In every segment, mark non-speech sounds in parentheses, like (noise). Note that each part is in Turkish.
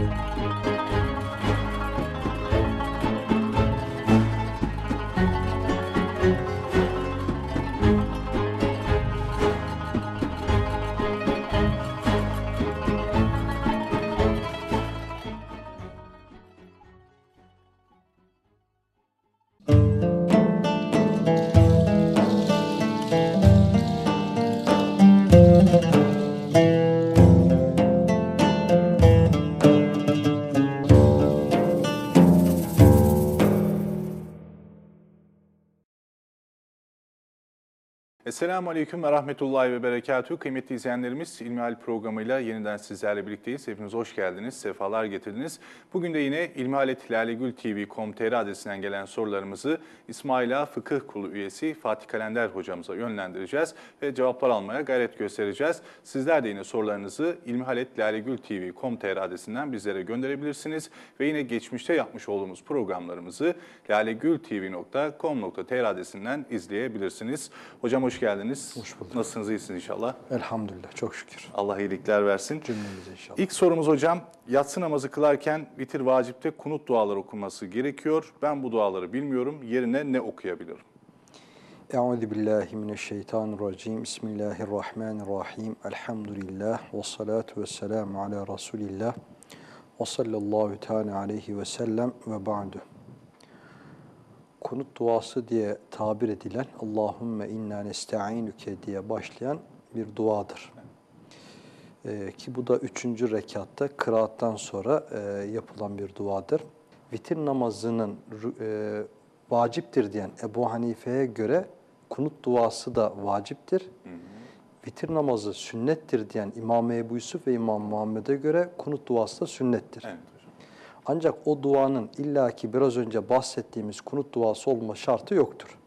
Música Esselamu Aleyküm ve Rahmetullahi ve Berekatuhu. Kıymetli izleyenlerimiz İlmihal programıyla yeniden sizlerle birlikteyiz. Hepiniz hoş geldiniz, sefalar getirdiniz. Bugün de yine ilmihaletlalegültv.com.tr adresinden gelen sorularımızı İsmaila Fıkıh Kulu üyesi Fatih Kalender hocamıza yönlendireceğiz ve cevaplar almaya gayret göstereceğiz. Sizler de yine sorularınızı ilmihaletlalegültv.com.tr adresinden bizlere gönderebilirsiniz. Ve yine geçmişte yapmış olduğumuz programlarımızı lalegültv.com.tr adresinden izleyebilirsiniz. Hocam hoş geldiniz. Hoş bulduk. Nasılsınız, iyisiniz inşallah? Elhamdülillah çok şükür. Allah iyilikler versin. Cümlemize inşallah. İlk sorumuz hocam, yatsı namazı kılarken vitir vacipte kunut duaları okunması gerekiyor. Ben bu duaları bilmiyorum. Yerine ne okuyabilirim? Euzu billahi mineşşeytanirracim. Bismillahirrahmanirrahim. Elhamdülillah ve salatu vesselamu ala Resulillah. Ve sallallahu teala aleyhi ve sellem ve ba'du. Kunut duası diye tabir edilen Allahümme inna nesta'inuke diye başlayan bir duadır. Ee, ki bu da üçüncü rekatta kıraattan sonra e, yapılan bir duadır. Vitir namazının e, vaciptir diyen Ebu Hanife'ye göre kunut duası da vaciptir. Vitir namazı sünnettir diyen İmam Ebu Yusuf ve İmam Muhammed'e göre kunut duası da sünnettir. Evet. Ancak o duanın illaki biraz önce bahsettiğimiz kunut duası olma şartı yoktur.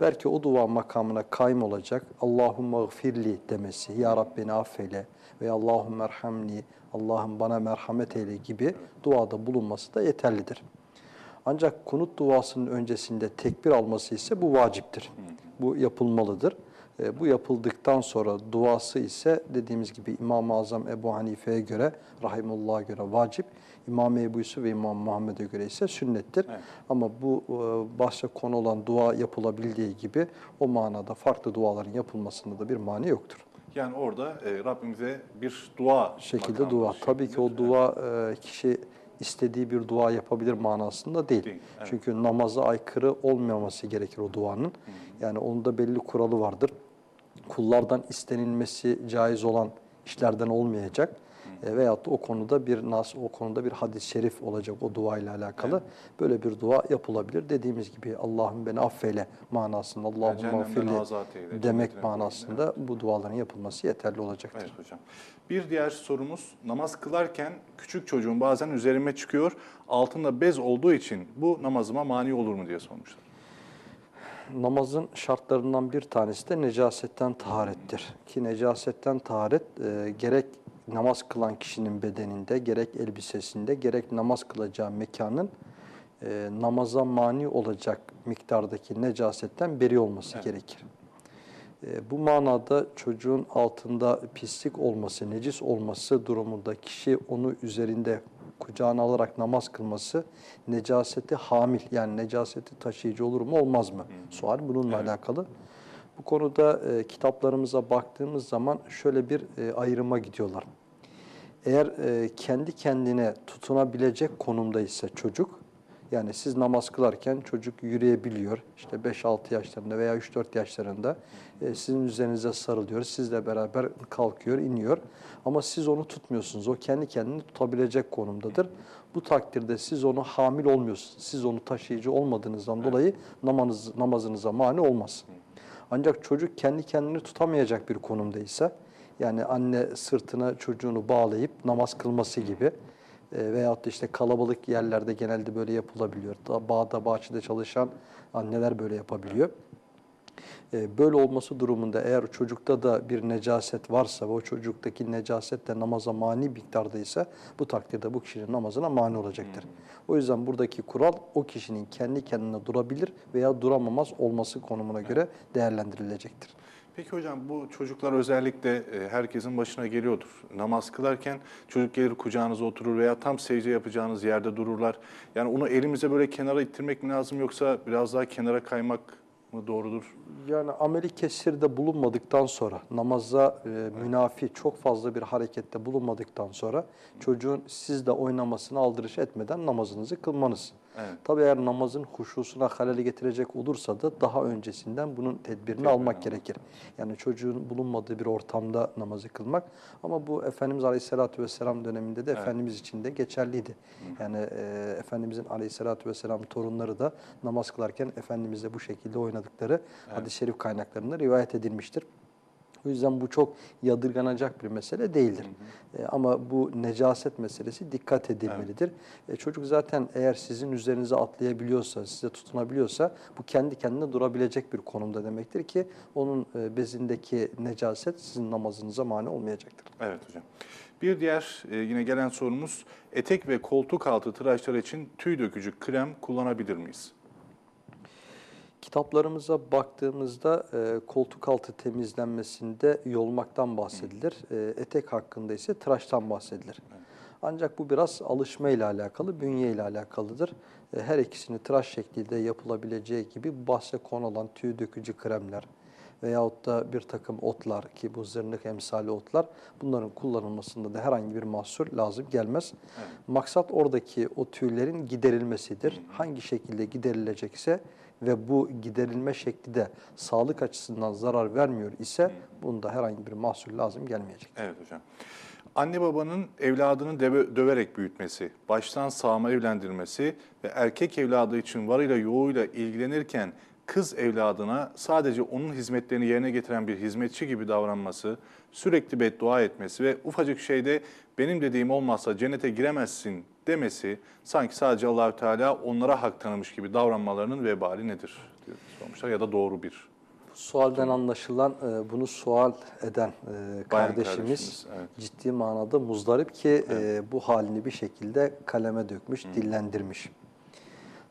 Belki o dua makamına kaym olacak. Allahümme gfirli demesi, Ya Rabbini affeyle ve Allahümme erhamni, Allah'ım bana merhamet eyle gibi duada bulunması da yeterlidir. Ancak kunut duasının öncesinde tekbir alması ise bu vaciptir. Bu yapılmalıdır. E, bu yapıldıktan sonra duası ise dediğimiz gibi İmam-ı Azam Ebu Hanife'ye göre, Rahimullah'a göre vacip, İmam Ebu Yusuf ve İmam Muhammed'e göre ise sünnettir. Evet. Ama bu e, bahse konu olan dua yapılabildiği gibi o manada farklı duaların yapılmasında da bir mani yoktur. Yani orada e, Rabbimize bir dua şekilde dua. Tabii ki o dua e, kişi istediği bir dua yapabilir manasında değil. Değil, evet. Çünkü namaza aykırı olmaması gerekir o duanın. Yani onun da belli kuralı vardır. Kullardan istenilmesi caiz olan işlerden olmayacak. E, veyahut da o konuda bir nas, o konuda bir hadis-i şerif olacak o dua ile alakalı. Böyle bir dua yapılabilir. Dediğimiz gibi Allah'ım beni affeyle manasında, cehennemden affeyle demek manasında bu duaların yapılması yeterli olacaktır. Evet hocam. Bir diğer sorumuz, namaz kılarken küçük çocuğum bazen üzerime çıkıyor. Altında bez olduğu için bu namazıma mani olur mu diye sormuşlar. Namazın şartlarından bir tanesi de necasetten taharettir. Ki necasetten taharet e, gerek namaz kılan kişinin bedeninde, gerek elbisesinde, gerek namaz kılacağı mekanın e, namaza mani olacak miktardaki necasetten beri olması Evet. gerekir. E, bu manada çocuğun altında pislik olması, necis olması durumunda kişi onu üzerinde kucağına alarak namaz kılması necaseti hamil yani necaseti taşıyıcı olur mu olmaz mı? Sual bununla Evet. alakalı. Bu konuda e, kitaplarımıza baktığımız zaman şöyle bir e, ayrıma gidiyorlar. Eğer e, kendi kendine tutunabilecek konumda ise çocuk, yani siz namaz kılarken çocuk yürüyebiliyor, işte 5-6 yaşlarında veya 3-4 yaşlarında e, sizin üzerinize sarılıyor, sizle beraber kalkıyor, iniyor. Ama siz onu tutmuyorsunuz, o kendi kendini tutabilecek konumdadır. Bu takdirde siz onu hamil olmuyorsunuz, siz onu taşıyıcı olmadığınızdan dolayı namazınız, namazınıza mani olmaz. Ancak çocuk kendi kendini tutamayacak bir konumdaysa, yani anne sırtına çocuğunu bağlayıp namaz kılması gibi e, veyahut da işte kalabalık yerlerde genelde böyle yapılabiliyor. Da, bağda, bahçede çalışan anneler böyle yapabiliyor. E, böyle olması durumunda eğer çocukta da bir necaset varsa ve o çocuktaki necaset de namaza mani miktardaysa bu takdirde bu kişinin namazına mani olacaktır. O yüzden buradaki kural o kişinin kendi kendine durabilir veya duramamaz olması konumuna göre değerlendirilecektir. Peki hocam bu çocuklar özellikle e, herkesin başına geliyordur. Namaz kılarken çocuk gelir kucağınıza oturur veya tam secde yapacağınız yerde dururlar. Yani onu elimize böyle kenara ittirmek mi lazım yoksa biraz daha kenara kaymak mı doğrudur? Yani ameli kesirde bulunmadıktan sonra, namaza e, münafi çok fazla bir harekette bulunmadıktan sonra çocuğun sizle oynamasını aldırış etmeden namazınızı kılmanız. Evet. Tabii eğer namazın huşusuna halel getirecek olursa da daha öncesinden bunun tedbirini almak gerekir. Yani çocuğun bulunmadığı bir ortamda namazı kılmak. Ama bu Efendimiz Aleyhisselatü Vesselam döneminde de Efendimiz için de geçerliydi. Yani e, Efendimizin Aleyhisselatü Vesselam torunları da namaz kılarken Efendimizle bu şekilde oynadıkları hadis-i şerif kaynaklarında rivayet edilmiştir. O yüzden bu çok yadırganacak bir mesele değildir. E, ama bu necaset meselesi dikkat edilmelidir. E, çocuk zaten eğer sizin üzerinize atlayabiliyorsa, size tutunabiliyorsa bu kendi kendine durabilecek bir konumda demektir ki onun e, bezindeki necaset sizin namazınıza mani olmayacaktır. Evet hocam. Bir diğer e, yine gelen sorumuz etek ve koltuk altı tıraşlar için tüy dökücü krem kullanabilir miyiz? Kitaplarımıza baktığımızda e, koltuk altı temizlenmesinde yolmaktan bahsedilir. E, etek hakkında ise tıraştan bahsedilir. Ancak bu biraz alışma ile alakalı, bünye ile alakalıdır. E, her ikisini tıraş şeklinde yapılabileceği gibi bahse konulan tüy dökücü kremler veyahut da bir takım otlar ki bu zırnık emsali otlar bunların kullanılmasında da herhangi bir mahsur lazım gelmez. Maksat oradaki o tüylerin giderilmesidir. Hangi şekilde giderilecekse ve bu giderilme şekli de sağlık açısından zarar vermiyor ise bunda herhangi bir mahsur lazım gelmeyecek. Evet hocam. Anne babanın evladını deve- döverek büyütmesi, baştan sağma evlendirmesi ve erkek evladı için varıyla yoğuyla ilgilenirken kız evladına sadece onun hizmetlerini yerine getiren bir hizmetçi gibi davranması, sürekli beddua etmesi ve ufacık şeyde benim dediğim olmazsa cennete giremezsin demesi sanki sadece Allahü Teala onlara hak tanımış gibi davranmalarının vebali nedir diyor sormuşlar ya da doğru bir Sualden anlaşılan e, bunu sual eden e, kardeşimiz kardeşimiz, evet. ciddi manada muzdarip ki e, bu halini bir şekilde kaleme dökmüş, dillendirmiş.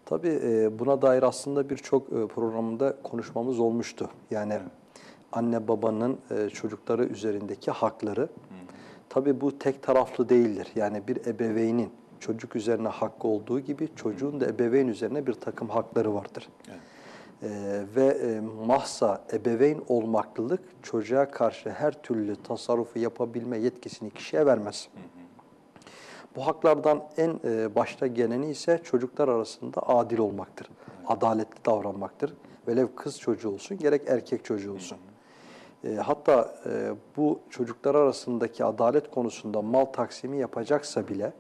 Tabii e, buna dair aslında birçok e, programda konuşmamız olmuştu. Yani anne babanın e, çocukları üzerindeki hakları. Tabii bu tek taraflı değildir. Yani bir ebeveynin çocuk üzerine hakkı olduğu gibi çocuğun da ebeveyn üzerine bir takım hakları vardır. Ee, ve e, mahsa ebeveyn olmaklılık çocuğa karşı her türlü tasarrufu yapabilme yetkisini kişiye vermez. Bu haklardan en e, başta geleni ise çocuklar arasında adil olmaktır. Adaletli davranmaktır. Velev kız çocuğu olsun gerek erkek çocuğu olsun. E, hatta e, bu çocuklar arasındaki adalet konusunda mal taksimi yapacaksa bile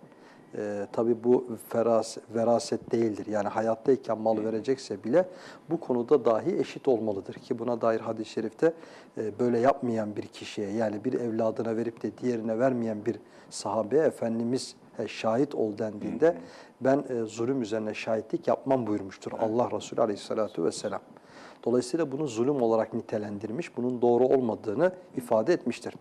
e, tabii bu feras, veraset değildir. Yani hayattayken mal verecekse bile bu konuda dahi eşit olmalıdır. Ki buna dair hadis-i şerifte e, böyle yapmayan bir kişiye yani bir evladına verip de diğerine vermeyen bir sahabeye Efendimiz he, şahit ol dendiğinde ben e, zulüm üzerine şahitlik yapmam buyurmuştur Allah Resulü Aleyhisselatü Vesselam. Dolayısıyla bunu zulüm olarak nitelendirmiş, bunun doğru olmadığını ifade etmiştir.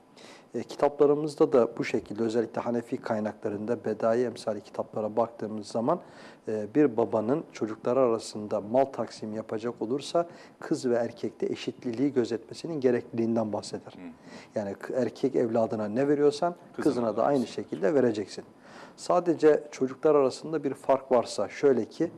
E, kitaplarımızda da bu şekilde özellikle Hanefi kaynaklarında bedai emsali kitaplara baktığımız zaman e, bir babanın çocukları arasında mal taksimi yapacak olursa kız ve erkekte eşitliliği gözetmesinin gerekliliğinden bahseder. Yani k- erkek evladına ne veriyorsan kızına da aynı şekilde vereceksin. Sadece çocuklar arasında bir fark varsa şöyle ki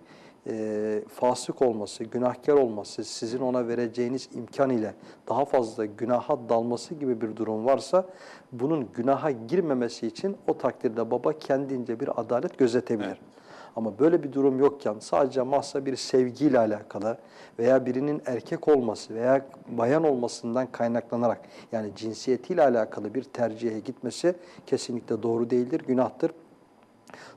e, fasık olması, günahkar olması, sizin ona vereceğiniz imkan ile daha fazla günaha dalması gibi bir durum varsa bunun günaha girmemesi için o takdirde baba kendince bir adalet gözetebilir. Ama böyle bir durum yokken sadece mahsa bir sevgiyle alakalı veya birinin erkek olması veya bayan olmasından kaynaklanarak yani cinsiyetiyle alakalı bir tercihe gitmesi kesinlikle doğru değildir, günahtır.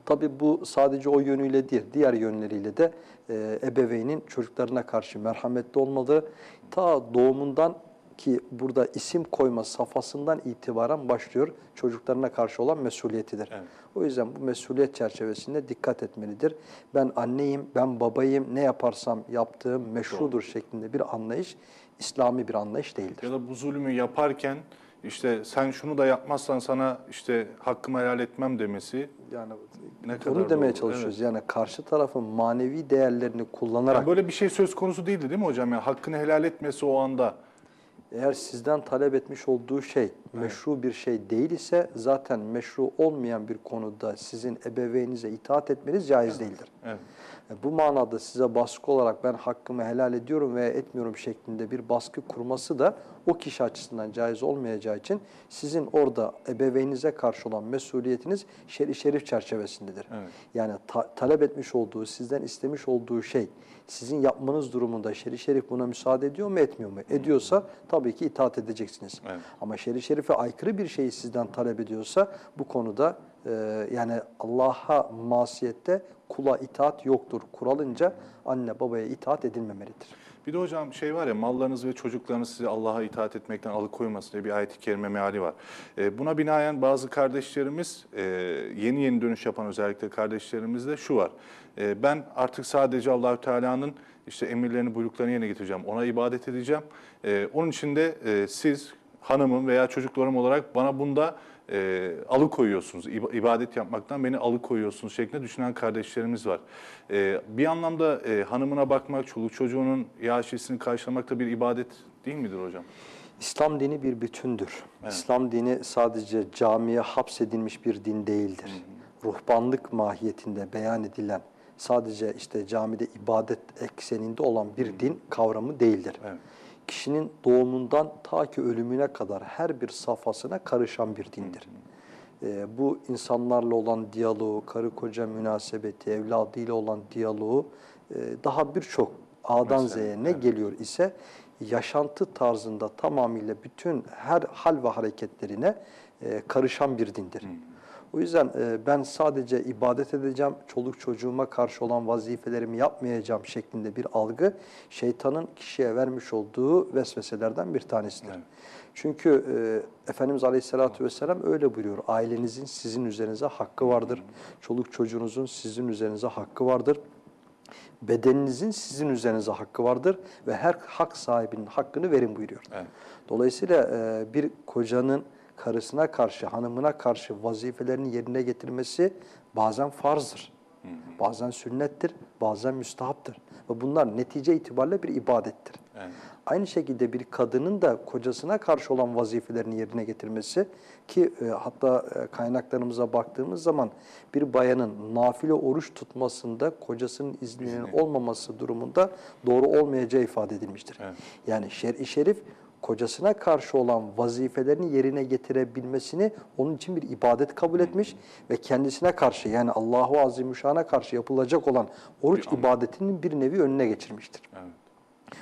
Tabii bu sadece o yönüyle değil, diğer yönleriyle de e, ebeveynin çocuklarına karşı merhametli olmalı. Ta doğumundan ki burada isim koyma safhasından itibaren başlıyor çocuklarına karşı olan mesuliyetidir. Evet. O yüzden bu mesuliyet çerçevesinde dikkat etmelidir. Ben anneyim, ben babayım, ne yaparsam yaptığım meşrudur şeklinde bir anlayış İslami bir anlayış değildir. Ya da bu zulmü yaparken işte sen şunu da yapmazsan sana işte hakkımı helal etmem demesi Yani Ne kadar onu demeye doğru, çalışıyoruz. Yani karşı tarafın manevi değerlerini kullanarak Yani böyle bir şey söz konusu değildi değil mi hocam? Yani hakkını helal etmesi o anda Eğer sizden talep etmiş olduğu şey meşru bir şey değil ise zaten meşru olmayan bir konuda sizin ebeveyninize itaat etmeniz caiz değildir. Evet. E, Bu manada size baskı olarak ben hakkımı helal ediyorum veya etmiyorum şeklinde bir baskı kurması da o kişi açısından caiz olmayacağı için sizin orada ebeveyninize karşı olan mesuliyetiniz şer'i şerif çerçevesindedir. Evet. Yani ta- talep etmiş olduğu, sizden istemiş olduğu şey sizin yapmanız durumunda şer'i şerif buna müsaade ediyor mu, etmiyor mu? Ediyorsa tabii ki itaat edeceksiniz. Evet. Ama şer'i şerife aykırı bir şeyi sizden talep ediyorsa bu konuda e, yani Allah'a masiyette kula itaat yoktur. Kuralınca anne babaya itaat edilmemelidir. Bir de hocam şey var ya mallarınız ve çocuklarınız sizi Allah'a itaat etmekten alıkoymasın diye bir ayet-i kerime meali var. E, buna binaen bazı kardeşlerimiz e, yeni yeni dönüş yapan özellikle kardeşlerimizde şu var. E, ben artık sadece Allahü Teala'nın işte emirlerini, buyruklarını yerine getireceğim. Ona ibadet edeceğim. E, onun için de e, siz hanımım veya çocuklarım olarak bana bunda e, alıkoyuyorsunuz. İba- ibadet yapmaktan beni alıkoyuyorsunuz şeklinde düşünen kardeşlerimiz var. E, bir anlamda e, hanımına bakmak, çoluk çocuğunun yaşisini karşılamak da bir ibadet değil midir hocam? İslam dini bir bütündür. İslam dini sadece camiye hapsedilmiş bir din değildir. Ruhbanlık mahiyetinde beyan edilen sadece işte camide ibadet ekseninde olan bir din kavramı değildir. Evet. Kişinin doğumundan ta ki ölümüne kadar her bir safhasına karışan bir dindir. Ee, bu insanlarla olan diyaloğu, karı koca münasebeti, evladıyla olan diyaloğu e, daha birçok A'dan Z'ye ne geliyor ise yaşantı tarzında tamamıyla bütün her hal ve hareketlerine e, karışan bir dindir. O yüzden e, ben sadece ibadet edeceğim, çoluk çocuğuma karşı olan vazifelerimi yapmayacağım şeklinde bir algı şeytanın kişiye vermiş olduğu vesveselerden bir tanesidir. Evet. Çünkü e, Efendimiz Aleyhisselatü Vesselam öyle buyuruyor. Ailenizin sizin üzerinize hakkı vardır. Çoluk çocuğunuzun sizin üzerinize hakkı vardır. Bedeninizin sizin üzerinize hakkı vardır ve her hak sahibinin hakkını verin buyuruyor. Evet. Dolayısıyla e, bir kocanın karısına karşı, hanımına karşı vazifelerini yerine getirmesi bazen farzdır. Bazen sünnettir, bazen müstahaptır. Ve bunlar netice itibariyle bir ibadettir. Evet. Aynı şekilde bir kadının da kocasına karşı olan vazifelerini yerine getirmesi ki e, hatta e, kaynaklarımıza baktığımız zaman bir bayanın nafile oruç tutmasında kocasının izninin İzni. olmaması durumunda doğru olmayacağı ifade edilmiştir. Evet. Yani şer-i şerif kocasına karşı olan vazifelerini yerine getirebilmesini onun için bir ibadet kabul etmiş ve kendisine karşı yani Allahu Azimüşşan'a karşı yapılacak olan oruç Bir ibadetinin bir nevi önüne geçirmiştir. Evet.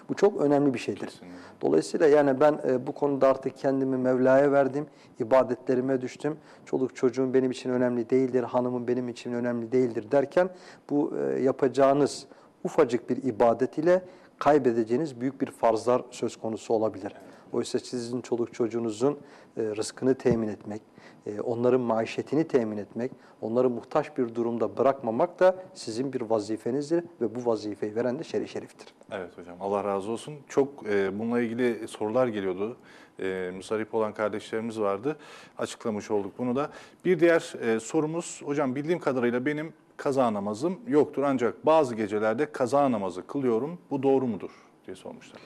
Bu çok önemli bir şeydir. Kesinlikle. Dolayısıyla yani ben e, bu konuda artık kendimi Mevla'ya verdim, ibadetlerime düştüm. Çoluk çocuğum benim için önemli değildir, hanımım benim için önemli değildir derken bu e, yapacağınız ufacık bir ibadet ile kaybedeceğiniz büyük bir farzlar söz konusu olabilir. Oysa sizin çoluk çocuğunuzun e, rızkını temin etmek, e, onların maişetini temin etmek, onları muhtaç bir durumda bırakmamak da sizin bir vazifenizdir ve bu vazifeyi veren de şer'i şeriftir. Evet hocam Allah razı olsun. Çok e, bununla ilgili sorular geliyordu. E, musarip olan kardeşlerimiz vardı. Açıklamış olduk bunu da. Bir diğer e, sorumuz hocam bildiğim kadarıyla benim kaza namazım yoktur. Ancak bazı gecelerde kaza namazı kılıyorum. Bu doğru mudur diye sormuşlar.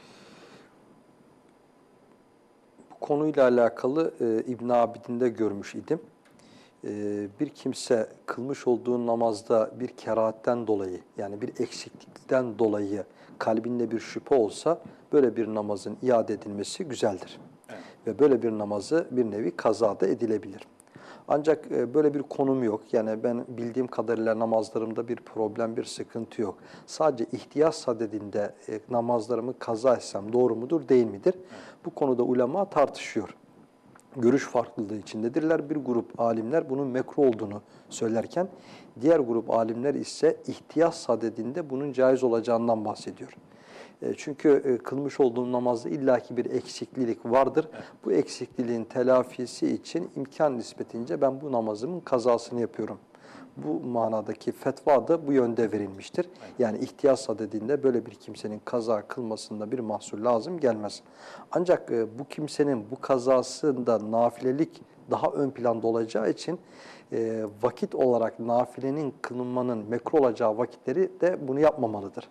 Konuyla alakalı e, İbn Abidin'de görmüş idim. E, bir kimse kılmış olduğu namazda bir kerahatten dolayı yani bir eksiklikten dolayı kalbinde bir şüphe olsa böyle bir namazın iade edilmesi güzeldir. Evet. Ve böyle bir namazı bir nevi kazada edilebilir. Ancak e, böyle bir konum yok. Yani ben bildiğim kadarıyla namazlarımda bir problem, bir sıkıntı yok. Sadece ihtiyaç sadedinde e, namazlarımı kaza etsem doğru mudur, değil midir? Bu konuda ulema tartışıyor. Görüş farklılığı içindedirler. Bir grup alimler bunun mekruh olduğunu söylerken, diğer grup alimler ise ihtiyaç sadedinde bunun caiz olacağından bahsediyor. E, Çünkü e, kılmış olduğum namazda illaki bir eksiklilik vardır. Bu eksikliğin telafisi için imkan nispetince ben bu namazımın kazasını yapıyorum. Bu manadaki fetva da bu yönde verilmiştir. Yani ihtiyaç sadedinde böyle bir kimsenin kaza kılmasında bir mahsur lazım gelmez. Ancak e, bu kimsenin bu kazasında nafilelik daha ön planda olacağı için e, vakit olarak nafilenin kılınmanın mekruh olacağı vakitleri de bunu yapmamalıdır.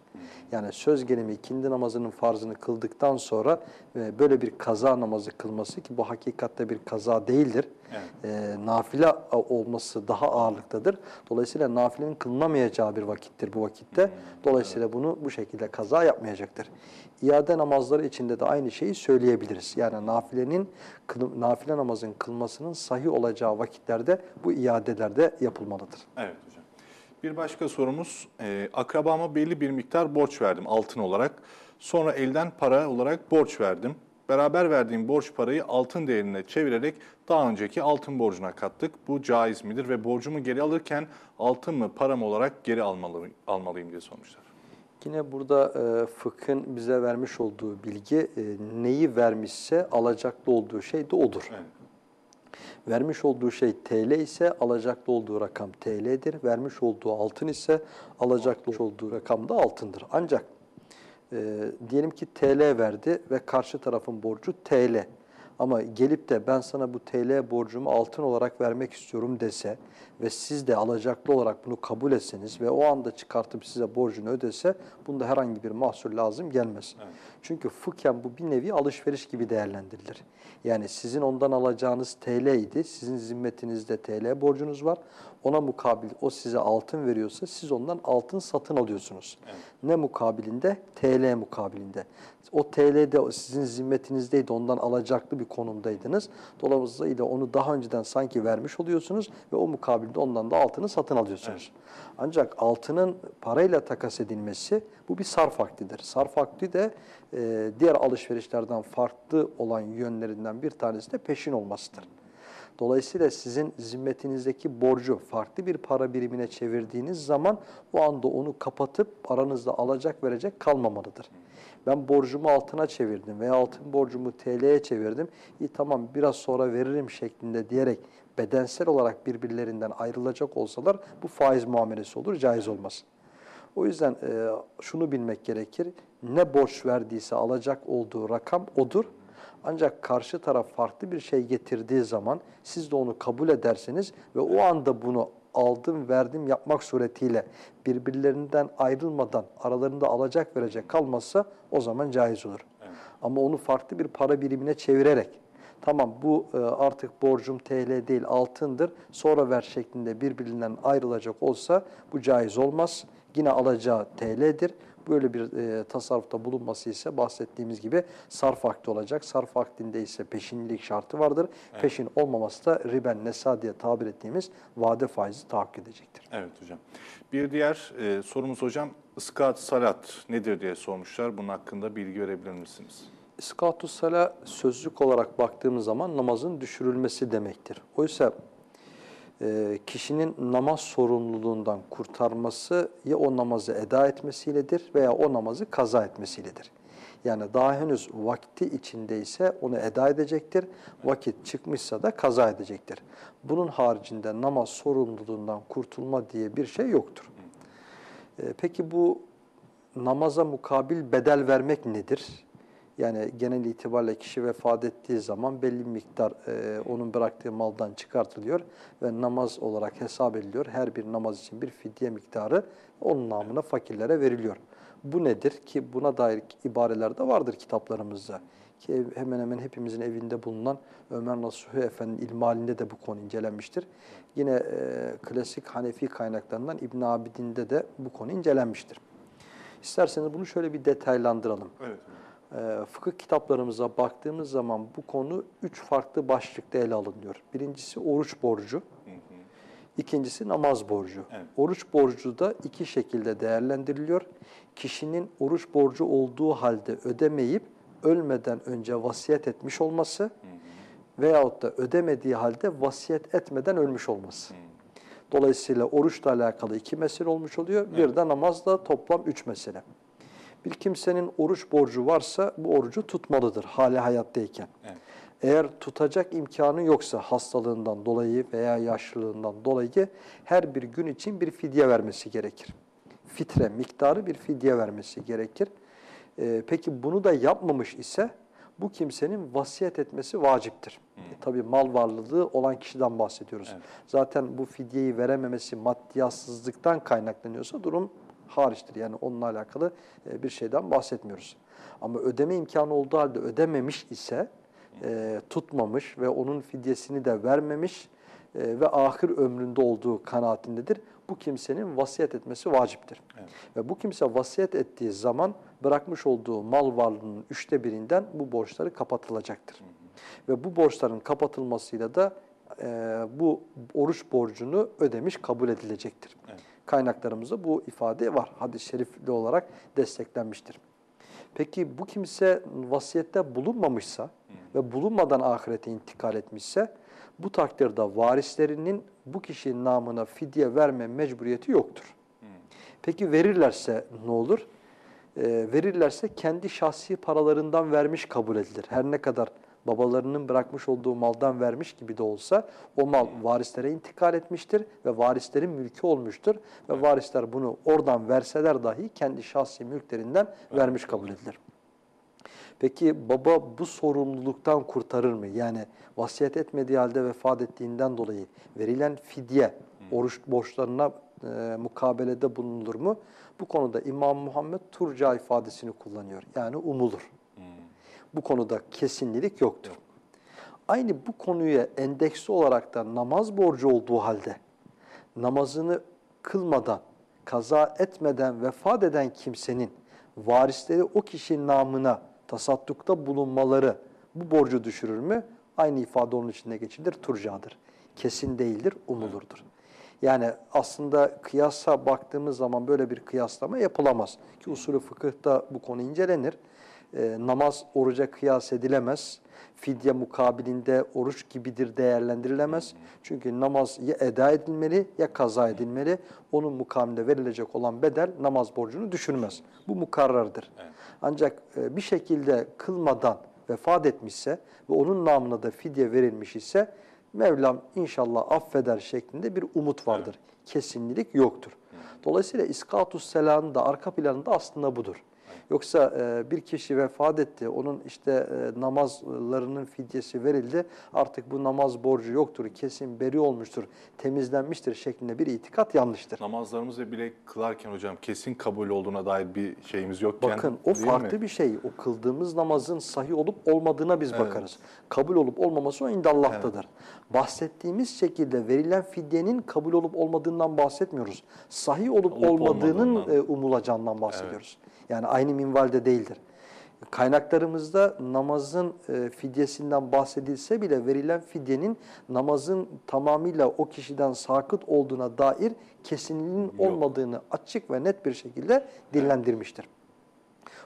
Yani söz gelimi ikindi namazının farzını kıldıktan sonra e, böyle bir kaza namazı kılması ki bu hakikatte bir kaza değildir. Evet. E, nafile olması daha ağırlıktadır. Dolayısıyla nafilenin kılınamayacağı bir vakittir bu vakitte. Dolayısıyla bunu bu şekilde kaza yapmayacaktır. İade namazları içinde de aynı şeyi söyleyebiliriz. Yani nafilenin nafile namazın kılmasının sahih olacağı vakitlerde bu iadelerde yapılmalıdır. Evet hocam. Bir başka sorumuz, e, akrabama belli bir miktar borç verdim altın olarak. Sonra elden para olarak borç verdim. Beraber verdiğim borç parayı altın değerine çevirerek daha önceki altın borcuna kattık. Bu caiz midir ve borcumu geri alırken altın mı param olarak geri almalı, almalıyım diye sormuşlar. Yine burada e, fıkhın bize vermiş olduğu bilgi e, neyi vermişse alacaklı olduğu şey de odur. Evet. Vermiş olduğu şey TL ise alacaklı olduğu rakam TL'dir. Vermiş olduğu altın ise alacaklı olduğu rakam da altındır. Ancak e, diyelim ki TL verdi ve karşı tarafın borcu TL. Ama gelip de ben sana bu TL borcumu altın olarak vermek istiyorum dese ve siz de alacaklı olarak bunu kabul etseniz ve o anda çıkartıp size borcunu ödese bunda herhangi bir mahsur lazım gelmez. Çünkü fıkhen bu bir nevi alışveriş gibi değerlendirilir. Yani sizin ondan alacağınız TL idi, sizin zimmetinizde TL borcunuz var. Ona mukabil o size altın veriyorsa siz ondan altın satın alıyorsunuz. Ne mukabilinde? TL mukabilinde. O TL de o sizin zimmetinizdeydi, ondan alacaklı bir konumdaydınız. Dolayısıyla onu daha önceden sanki vermiş oluyorsunuz ve o mukabilde ondan da altını satın alıyorsunuz. Ancak altının parayla takas edilmesi bu bir sarf akdidir. Sarf akdi de e, diğer alışverişlerden farklı olan yönlerinden bir tanesi de peşin olmasıdır. Dolayısıyla sizin zimmetinizdeki borcu farklı bir para birimine çevirdiğiniz zaman o anda onu kapatıp aranızda alacak verecek kalmamalıdır. Ben borcumu altına çevirdim veya altın borcumu TL'ye çevirdim. İyi tamam biraz sonra veririm şeklinde diyerek bedensel olarak birbirlerinden ayrılacak olsalar bu faiz muamelesi olur, caiz olmaz. O yüzden e, şunu bilmek gerekir. Ne borç verdiyse alacak olduğu rakam odur. Ancak karşı taraf farklı bir şey getirdiği zaman siz de onu kabul ederseniz ve o anda bunu aldım verdim yapmak suretiyle birbirlerinden ayrılmadan aralarında alacak verecek kalmazsa o zaman caiz olur. Ama onu farklı bir para birimine çevirerek tamam bu e, artık borcum TL değil altındır sonra ver şeklinde birbirinden ayrılacak olsa bu caiz olmaz. Yine alacağı TL'dir. Böyle bir e, tasarrufta bulunması ise bahsettiğimiz gibi sarf akdi olacak. Sarf akdinde ise peşinlilik şartı vardır. Peşin olmaması da riben nesa diye tabir ettiğimiz vade faizi tahakkuk edecektir. Evet hocam. Bir diğer e, sorumuz hocam, ıskat salat nedir diye sormuşlar. Bunun hakkında bilgi verebilir misiniz? İskatu sala sözlük olarak baktığımız zaman namazın düşürülmesi demektir. Oysa e, kişinin namaz sorumluluğundan kurtarması ya o namazı eda etmesiyledir veya o namazı kaza etmesiyledir. Yani daha henüz vakti içindeyse onu eda edecektir. Vakit çıkmışsa da kaza edecektir. Bunun haricinde namaz sorumluluğundan kurtulma diye bir şey yoktur. E, peki bu namaza mukabil bedel vermek nedir? Yani genel itibariyle kişi vefat ettiği zaman belli miktar e, onun bıraktığı maldan çıkartılıyor ve namaz olarak hesap ediliyor. Her bir namaz için bir fidye miktarı onun namına fakirlere veriliyor. Bu nedir ki buna dair ibareler de vardır kitaplarımızda. Ki hemen hemen hepimizin evinde bulunan Ömer Nasuhi Efendi'nin ilmalinde de bu konu incelenmiştir. Yine e, klasik Hanefi kaynaklarından İbn Abidin'de de bu konu incelenmiştir. İsterseniz bunu şöyle bir detaylandıralım. Evet. E, fıkıh kitaplarımıza baktığımız zaman bu konu üç farklı başlıkta ele alınıyor. Birincisi oruç borcu, ikincisi namaz borcu. Evet. Oruç borcu da iki şekilde değerlendiriliyor. Kişinin oruç borcu olduğu halde ödemeyip ölmeden önce vasiyet etmiş olması veyahut da ödemediği halde vasiyet etmeden ölmüş olması. Dolayısıyla oruçla alakalı iki mesele olmuş oluyor. Bir de namazla toplam üç mesele. Bir kimsenin oruç borcu varsa bu orucu tutmalıdır hali hayattayken. Evet. Eğer tutacak imkanı yoksa hastalığından dolayı veya yaşlılığından dolayı her bir gün için bir fidye vermesi gerekir. Fitre miktarı bir fidye vermesi gerekir. Ee, peki bunu da yapmamış ise bu kimsenin vasiyet etmesi vaciptir. E, tabii mal varlığı olan kişiden bahsediyoruz. Evet. Zaten bu fidyeyi verememesi maddiyatsızlıktan kaynaklanıyorsa durum hariçtir. Yani onunla alakalı e, bir şeyden bahsetmiyoruz. Ama ödeme imkanı olduğu halde ödememiş ise e, tutmamış ve onun fidyesini de vermemiş e, ve ahir ömründe olduğu kanaatindedir. Bu kimsenin vasiyet etmesi vaciptir. Evet. Ve bu kimse vasiyet ettiği zaman bırakmış olduğu mal varlığının üçte birinden bu borçları kapatılacaktır. Ve bu borçların kapatılmasıyla da e, bu oruç borcunu ödemiş kabul edilecektir. Evet. Kaynaklarımızda bu ifade var. Hadis-i şerifli olarak desteklenmiştir. Peki bu kimse vasiyette bulunmamışsa ve bulunmadan ahirete intikal etmişse bu takdirde varislerinin bu kişinin namına fidye verme mecburiyeti yoktur. Peki verirlerse ne olur? Ee, verirlerse kendi şahsi paralarından vermiş kabul edilir. Her ne kadar babalarının bırakmış olduğu maldan vermiş gibi de olsa o mal varislere intikal etmiştir ve varislerin mülkü olmuştur. Ve varisler bunu oradan verseler dahi kendi şahsi mülklerinden vermiş kabul edilir. Peki baba bu sorumluluktan kurtarır mı? Yani vasiyet etmediği halde vefat ettiğinden dolayı verilen fidye oruç borçlarına e, mukabelede bulunur mu? Bu konuda İmam Muhammed Turca ifadesini kullanıyor. Yani umulur. Bu konuda kesinlik yoktur. Aynı bu konuya endeksli olarak da namaz borcu olduğu halde namazını kılmadan, kaza etmeden vefat eden kimsenin varisleri o kişinin namına tasaddukta bulunmaları bu borcu düşürür mü? Aynı ifade onun içinde geçilir, turcadır. Kesin değildir, umulurdur. Yani aslında kıyasa baktığımız zaman böyle bir kıyaslama yapılamaz. Ki usulü fıkıhta bu konu incelenir. Ee, namaz oruca kıyas edilemez. Fidye mukabilinde oruç gibidir değerlendirilemez. Çünkü namaz ya eda edilmeli ya kaza edilmeli. Onun mukabilinde verilecek olan bedel namaz borcunu düşürmez. Bu mukarrardır. Ancak e, bir şekilde kılmadan vefat etmişse ve onun namına da fidye verilmiş ise Mevlam inşallah affeder şeklinde bir umut vardır. Kesinlik yoktur. Dolayısıyla iskatus selanın da arka planında aslında budur. Yoksa e, bir kişi vefat etti, onun işte e, namazlarının fidyesi verildi, artık bu namaz borcu yoktur, kesin beri olmuştur, temizlenmiştir şeklinde bir itikat yanlıştır. Namazlarımızı bile kılarken hocam kesin kabul olduğuna dair bir şeyimiz yokken Bakın o farklı mi? bir şey. O kıldığımız namazın sahih olup olmadığına biz bakarız. Kabul olup olmaması o indallah'tadır. Bahsettiğimiz şekilde verilen fidyenin kabul olup olmadığından bahsetmiyoruz. Sahih olup, Olup olmadığının e, umulacağından bahsediyoruz. Yani aynı minvalde değildir. Kaynaklarımızda namazın e, fidyesinden bahsedilse bile verilen fidyenin namazın tamamıyla o kişiden sakıt olduğuna dair kesinliğin olmadığını açık ve net bir şekilde dillendirmiştir.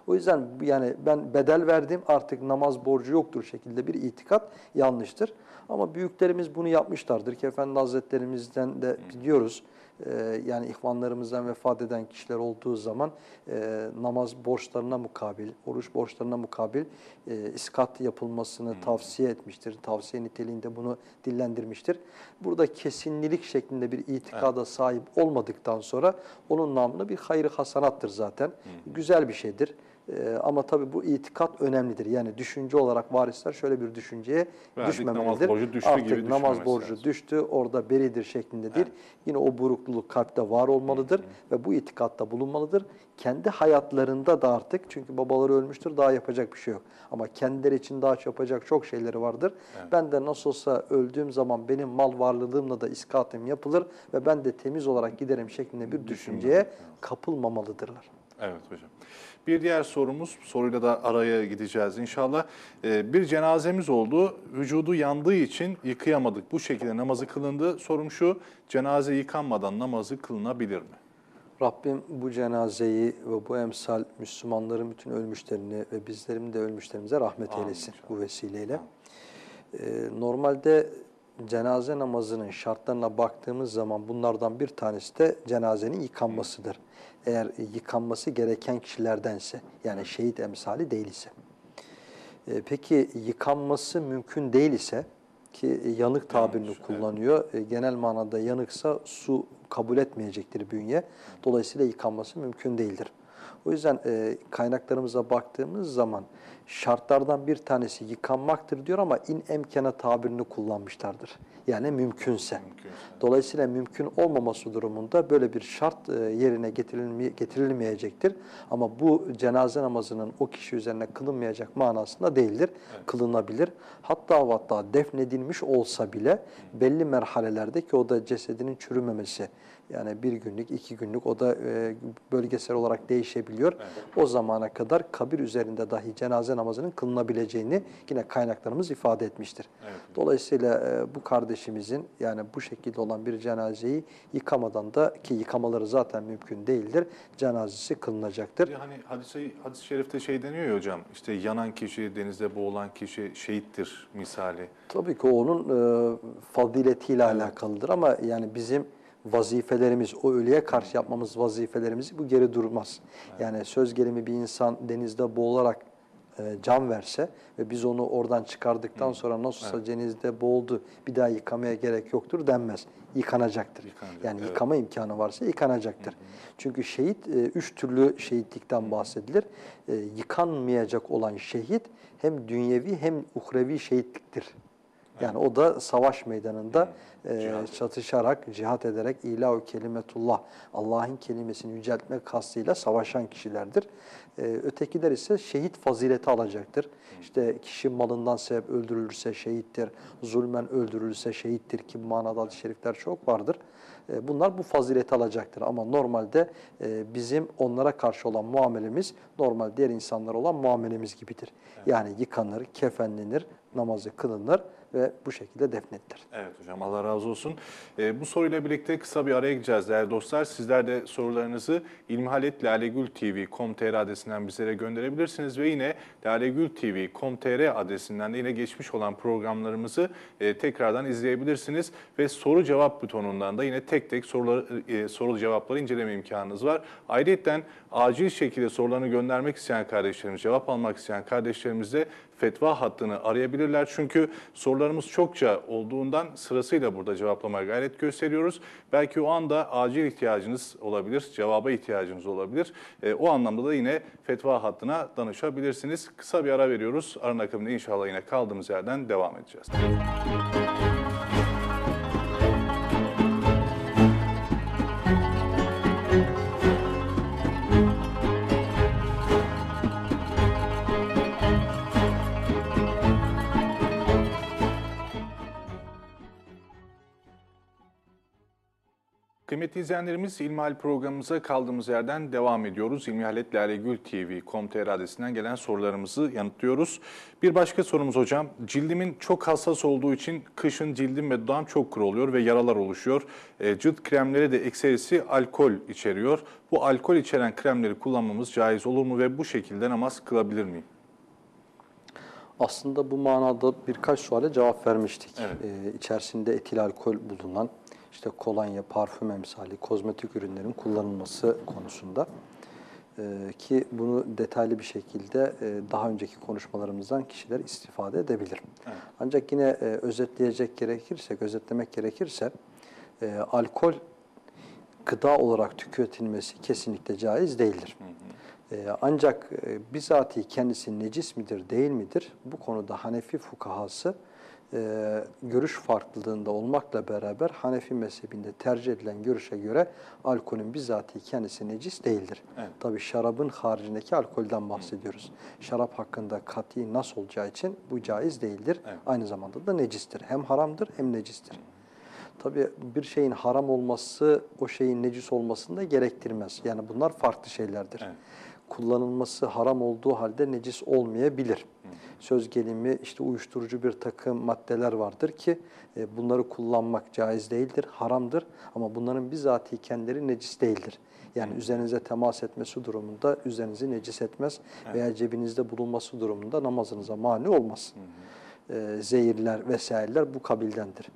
O yüzden yani ben bedel verdim artık namaz borcu yoktur şekilde bir itikat yanlıştır. Ama büyüklerimiz bunu yapmışlardır ki Efendi Hazretlerimizden de biliyoruz. Ee, yani ihvanlarımızdan vefat eden kişiler olduğu zaman e, namaz borçlarına mukabil, oruç borçlarına mukabil e, iskat yapılmasını tavsiye etmiştir. Tavsiye niteliğinde bunu dillendirmiştir. Burada kesinlilik şeklinde bir itikada sahip olmadıktan sonra onun namına bir hayır hasanattır zaten. Güzel bir şeydir. Ee, ama tabii bu itikat önemlidir. Yani düşünce olarak varisler şöyle bir düşünceye Verdik, düşmemelidir. namaz borcu düştü Artık gibi namaz borcu lazım. düştü, orada beridir şeklinde değil. Yine o burukluluk kalpte var olmalıdır ve bu itikatta bulunmalıdır. Kendi hayatlarında da artık çünkü babaları ölmüştür daha yapacak bir şey yok. Ama kendileri için daha yapacak çok şeyleri vardır. Ben de nasıl olsa öldüğüm zaman benim mal varlığımla da iskatım yapılır ve ben de temiz olarak giderim şeklinde bir düşünceye kapılmamalıdırlar. Evet hocam. Bir diğer sorumuz, soruyla da araya gideceğiz inşallah. Ee, bir cenazemiz oldu. Vücudu yandığı için yıkayamadık. Bu şekilde namazı kılındı. Sorum şu, cenaze yıkanmadan namazı kılınabilir mi? Rabbim bu cenazeyi ve bu emsal Müslümanların bütün ölmüşlerini ve bizlerin de ölmüşlerimize rahmet Amin eylesin inşallah. bu vesileyle. Ee, normalde cenaze namazının şartlarına baktığımız zaman bunlardan bir tanesi de cenazenin yıkanmasıdır. Eğer yıkanması gereken kişilerdense yani şehit emsali değil ise. Ee, peki yıkanması mümkün değil ise ki yanık tabirini Yanlış, evet. kullanıyor. E, Genel manada yanıksa su kabul etmeyecektir bünye. Dolayısıyla yıkanması mümkün değildir. O yüzden e, kaynaklarımıza baktığımız zaman şartlardan bir tanesi yıkanmaktır diyor ama in emkana tabirini kullanmışlardır. Yani mümkünse. Mümkünse. Dolayısıyla mümkün olmaması durumunda böyle bir şart e, yerine getirilmeye, getirilmeyecektir. Ama bu cenaze namazının o kişi üzerine kılınmayacak manasında değildir. Kılınabilir. Hatta hatta defnedilmiş olsa bile belli merhalelerde ki o da cesedinin çürümemesi yani bir günlük, iki günlük o da e, bölgesel olarak değişebiliyor. O zamana kadar kabir üzerinde dahi cenaze namazının kılınabileceğini yine kaynaklarımız ifade etmiştir. Evet. Dolayısıyla e, bu kardeşimizin yani bu şekilde olan bir cenazeyi yıkamadan da ki yıkamaları zaten mümkün değildir. Cenazesi kılınacaktır. Hani hadis-i, hadis-i şerifte şey deniyor ya hocam, işte yanan kişi, denizde boğulan kişi şehittir misali. Tabii ki onun e, faziletiyle alakalıdır ama yani bizim vazifelerimiz, o ölüye karşı yapmamız vazifelerimizi bu geri durmaz. Yani söz gelimi bir insan denizde boğularak e, can verse ve biz onu oradan çıkardıktan sonra nasılsa denizde boğuldu bir daha yıkamaya gerek yoktur denmez. Yıkanacaktır. Yıkanacak, yani evet. yıkama imkanı varsa yıkanacaktır. Çünkü şehit e, üç türlü şehitlikten bahsedilir. E, yıkanmayacak olan şehit hem dünyevi hem uhrevi şehitliktir. Yani o da savaş meydanında e, Cihat. çatışarak, cihat ederek ilahu kelimetullah, Allah'ın kelimesini yüceltme kastıyla savaşan kişilerdir. E, ötekiler ise şehit fazileti alacaktır. İşte kişi malından sebep öldürülürse şehittir, zulmen öldürülürse şehittir ki manada hadis-i şerifler çok vardır. E, bunlar bu fazileti alacaktır ama normalde e, bizim onlara karşı olan muamelemiz normal diğer insanlara olan muamelemiz gibidir. Yani yıkanır, kefenlenir, namazı kılınır ve bu şekilde defnedilir. Evet hocam Allah razı olsun. Ee, bu soruyla birlikte kısa bir araya gideceğiz değerli dostlar. Sizler de sorularınızı ilmihaletlalegültv.com.tr adresinden bizlere gönderebilirsiniz ve yine lalegültv.com.tr adresinden de yine geçmiş olan programlarımızı e, tekrardan izleyebilirsiniz ve soru cevap butonundan da yine tek tek soruları e, soru cevapları inceleme imkanınız var. Ayrıca acil şekilde sorularını göndermek isteyen kardeşlerimiz, cevap almak isteyen kardeşlerimiz de fetva hattını arayabilirler. Çünkü sorularımız çokça olduğundan sırasıyla burada cevaplamaya gayret gösteriyoruz. Belki o anda acil ihtiyacınız olabilir, cevaba ihtiyacınız olabilir. E, o anlamda da yine fetva hattına danışabilirsiniz. Kısa bir ara veriyoruz. Arın akımında inşallah yine kaldığımız yerden devam edeceğiz. Kıymetli izleyenlerimiz İlmihal programımıza kaldığımız yerden devam ediyoruz. İlmihalet Lalegül TV.com.tr adresinden gelen sorularımızı yanıtlıyoruz. Bir başka sorumuz hocam. Cildimin çok hassas olduğu için kışın cildim ve dudağım çok kuru oluyor ve yaralar oluşuyor. E, cilt kremleri de ekserisi alkol içeriyor. Bu alkol içeren kremleri kullanmamız caiz olur mu ve bu şekilde namaz kılabilir miyim? Aslında bu manada birkaç suale cevap vermiştik. Evet. Ee, içerisinde etil alkol bulunan işte kolonya, parfüm emsali, kozmetik ürünlerin kullanılması konusunda. Ee, ki bunu detaylı bir şekilde e, daha önceki konuşmalarımızdan kişiler istifade edebilir. Evet. Ancak yine e, özetleyecek gerekirse, özetlemek gerekirse e, alkol gıda olarak tüketilmesi kesinlikle caiz değildir. Ee, ancak e, bizatihi kendisi necis midir, değil midir? Bu konuda Hanefi fukahası e, görüş farklılığında olmakla beraber Hanefi mezhebinde tercih edilen görüşe göre alkolün bizatihi kendisi necis değildir. Evet. Tabii şarabın haricindeki alkolden bahsediyoruz. Şarap hakkında kat'i nas olacağı için bu caiz değildir. Evet. Aynı zamanda da necistir. Hem haramdır hem necistir. Tabii bir şeyin haram olması o şeyin necis olmasını da gerektirmez. Yani bunlar farklı şeylerdir. Evet. Kullanılması haram olduğu halde necis olmayabilir. Söz gelimi işte uyuşturucu bir takım maddeler vardır ki e, bunları kullanmak caiz değildir, haramdır. Ama bunların bizatihi kendileri necis değildir. Yani üzerinize temas etmesi durumunda üzerinizi necis etmez veya cebinizde bulunması durumunda namazınıza mani olmaz. E, zehirler vesaireler bu kabildendir.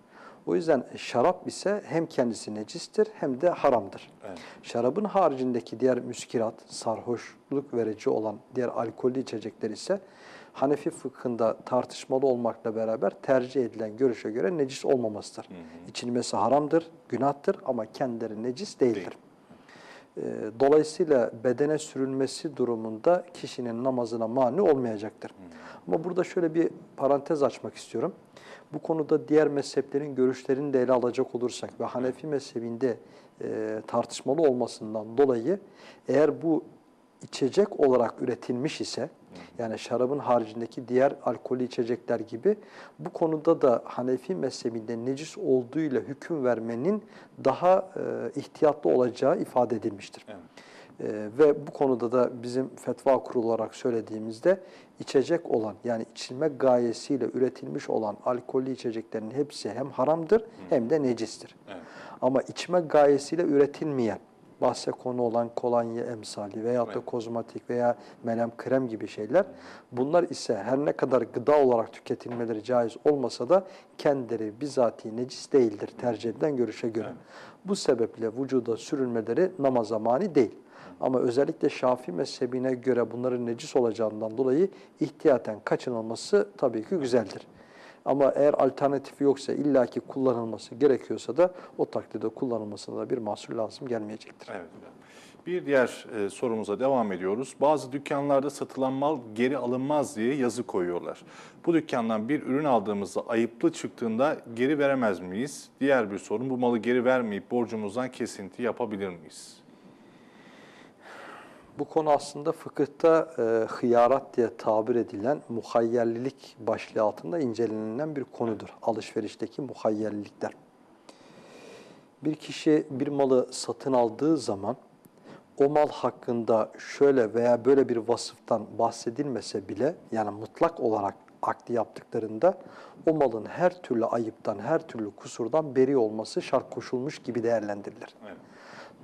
O yüzden şarap ise hem kendisi necistir hem de haramdır. Evet. Şarabın haricindeki diğer müskirat, sarhoşluk verici olan diğer alkollü içecekler ise Hanefi fıkhında tartışmalı olmakla beraber tercih edilen görüşe göre necis olmamasıdır. İçilmesi haramdır, günahtır ama kendileri necis değildir. Değil. E, dolayısıyla bedene sürülmesi durumunda kişinin namazına mani olmayacaktır. Ama burada şöyle bir parantez açmak istiyorum. Bu konuda diğer mezheplerin görüşlerini de ele alacak olursak ve Hanefi mezhebinde e, tartışmalı olmasından dolayı eğer bu içecek olarak üretilmiş ise yani şarabın haricindeki diğer alkolü içecekler gibi bu konuda da Hanefi mezhebinde necis olduğuyla hüküm vermenin daha e, ihtiyatlı olacağı ifade edilmiştir. Evet. Ee, ve bu konuda da bizim fetva kurulu olarak söylediğimizde içecek olan yani içilme gayesiyle üretilmiş olan alkollü içeceklerin hepsi hem haramdır hem de necistir. Evet. Ama içme gayesiyle üretilmeyen, bahse konu olan kolonya emsali da Evet. kozmetik veya melem krem gibi şeyler bunlar ise her ne kadar gıda olarak tüketilmeleri caiz olmasa da kendileri bizatihi necis değildir tercih edilen görüşe göre. Bu sebeple vücuda sürülmeleri namaza mani değil. Ama özellikle Şafii mezhebine göre bunların necis olacağından dolayı ihtiyaten kaçınılması tabii ki güzeldir. Ama eğer alternatifi yoksa illaki kullanılması gerekiyorsa da o takdirde kullanılmasına da bir mahsur lazım gelmeyecektir. Evet. Bir diğer e, sorumuza devam ediyoruz. Bazı dükkanlarda satılan mal geri alınmaz diye yazı koyuyorlar. Bu dükkandan bir ürün aldığımızda ayıplı çıktığında geri veremez miyiz? Diğer bir sorun bu malı geri vermeyip borcumuzdan kesinti yapabilir miyiz? Bu konu aslında fıkıhta e, hıyarat diye tabir edilen muhayyerlilik başlığı altında incelenilen bir konudur. Alışverişteki muhayyerlilikler. Bir kişi bir malı satın aldığı zaman o mal hakkında şöyle veya böyle bir vasıftan bahsedilmese bile yani mutlak olarak akdi yaptıklarında o malın her türlü ayıptan, her türlü kusurdan beri olması şart koşulmuş gibi değerlendirilir. Evet.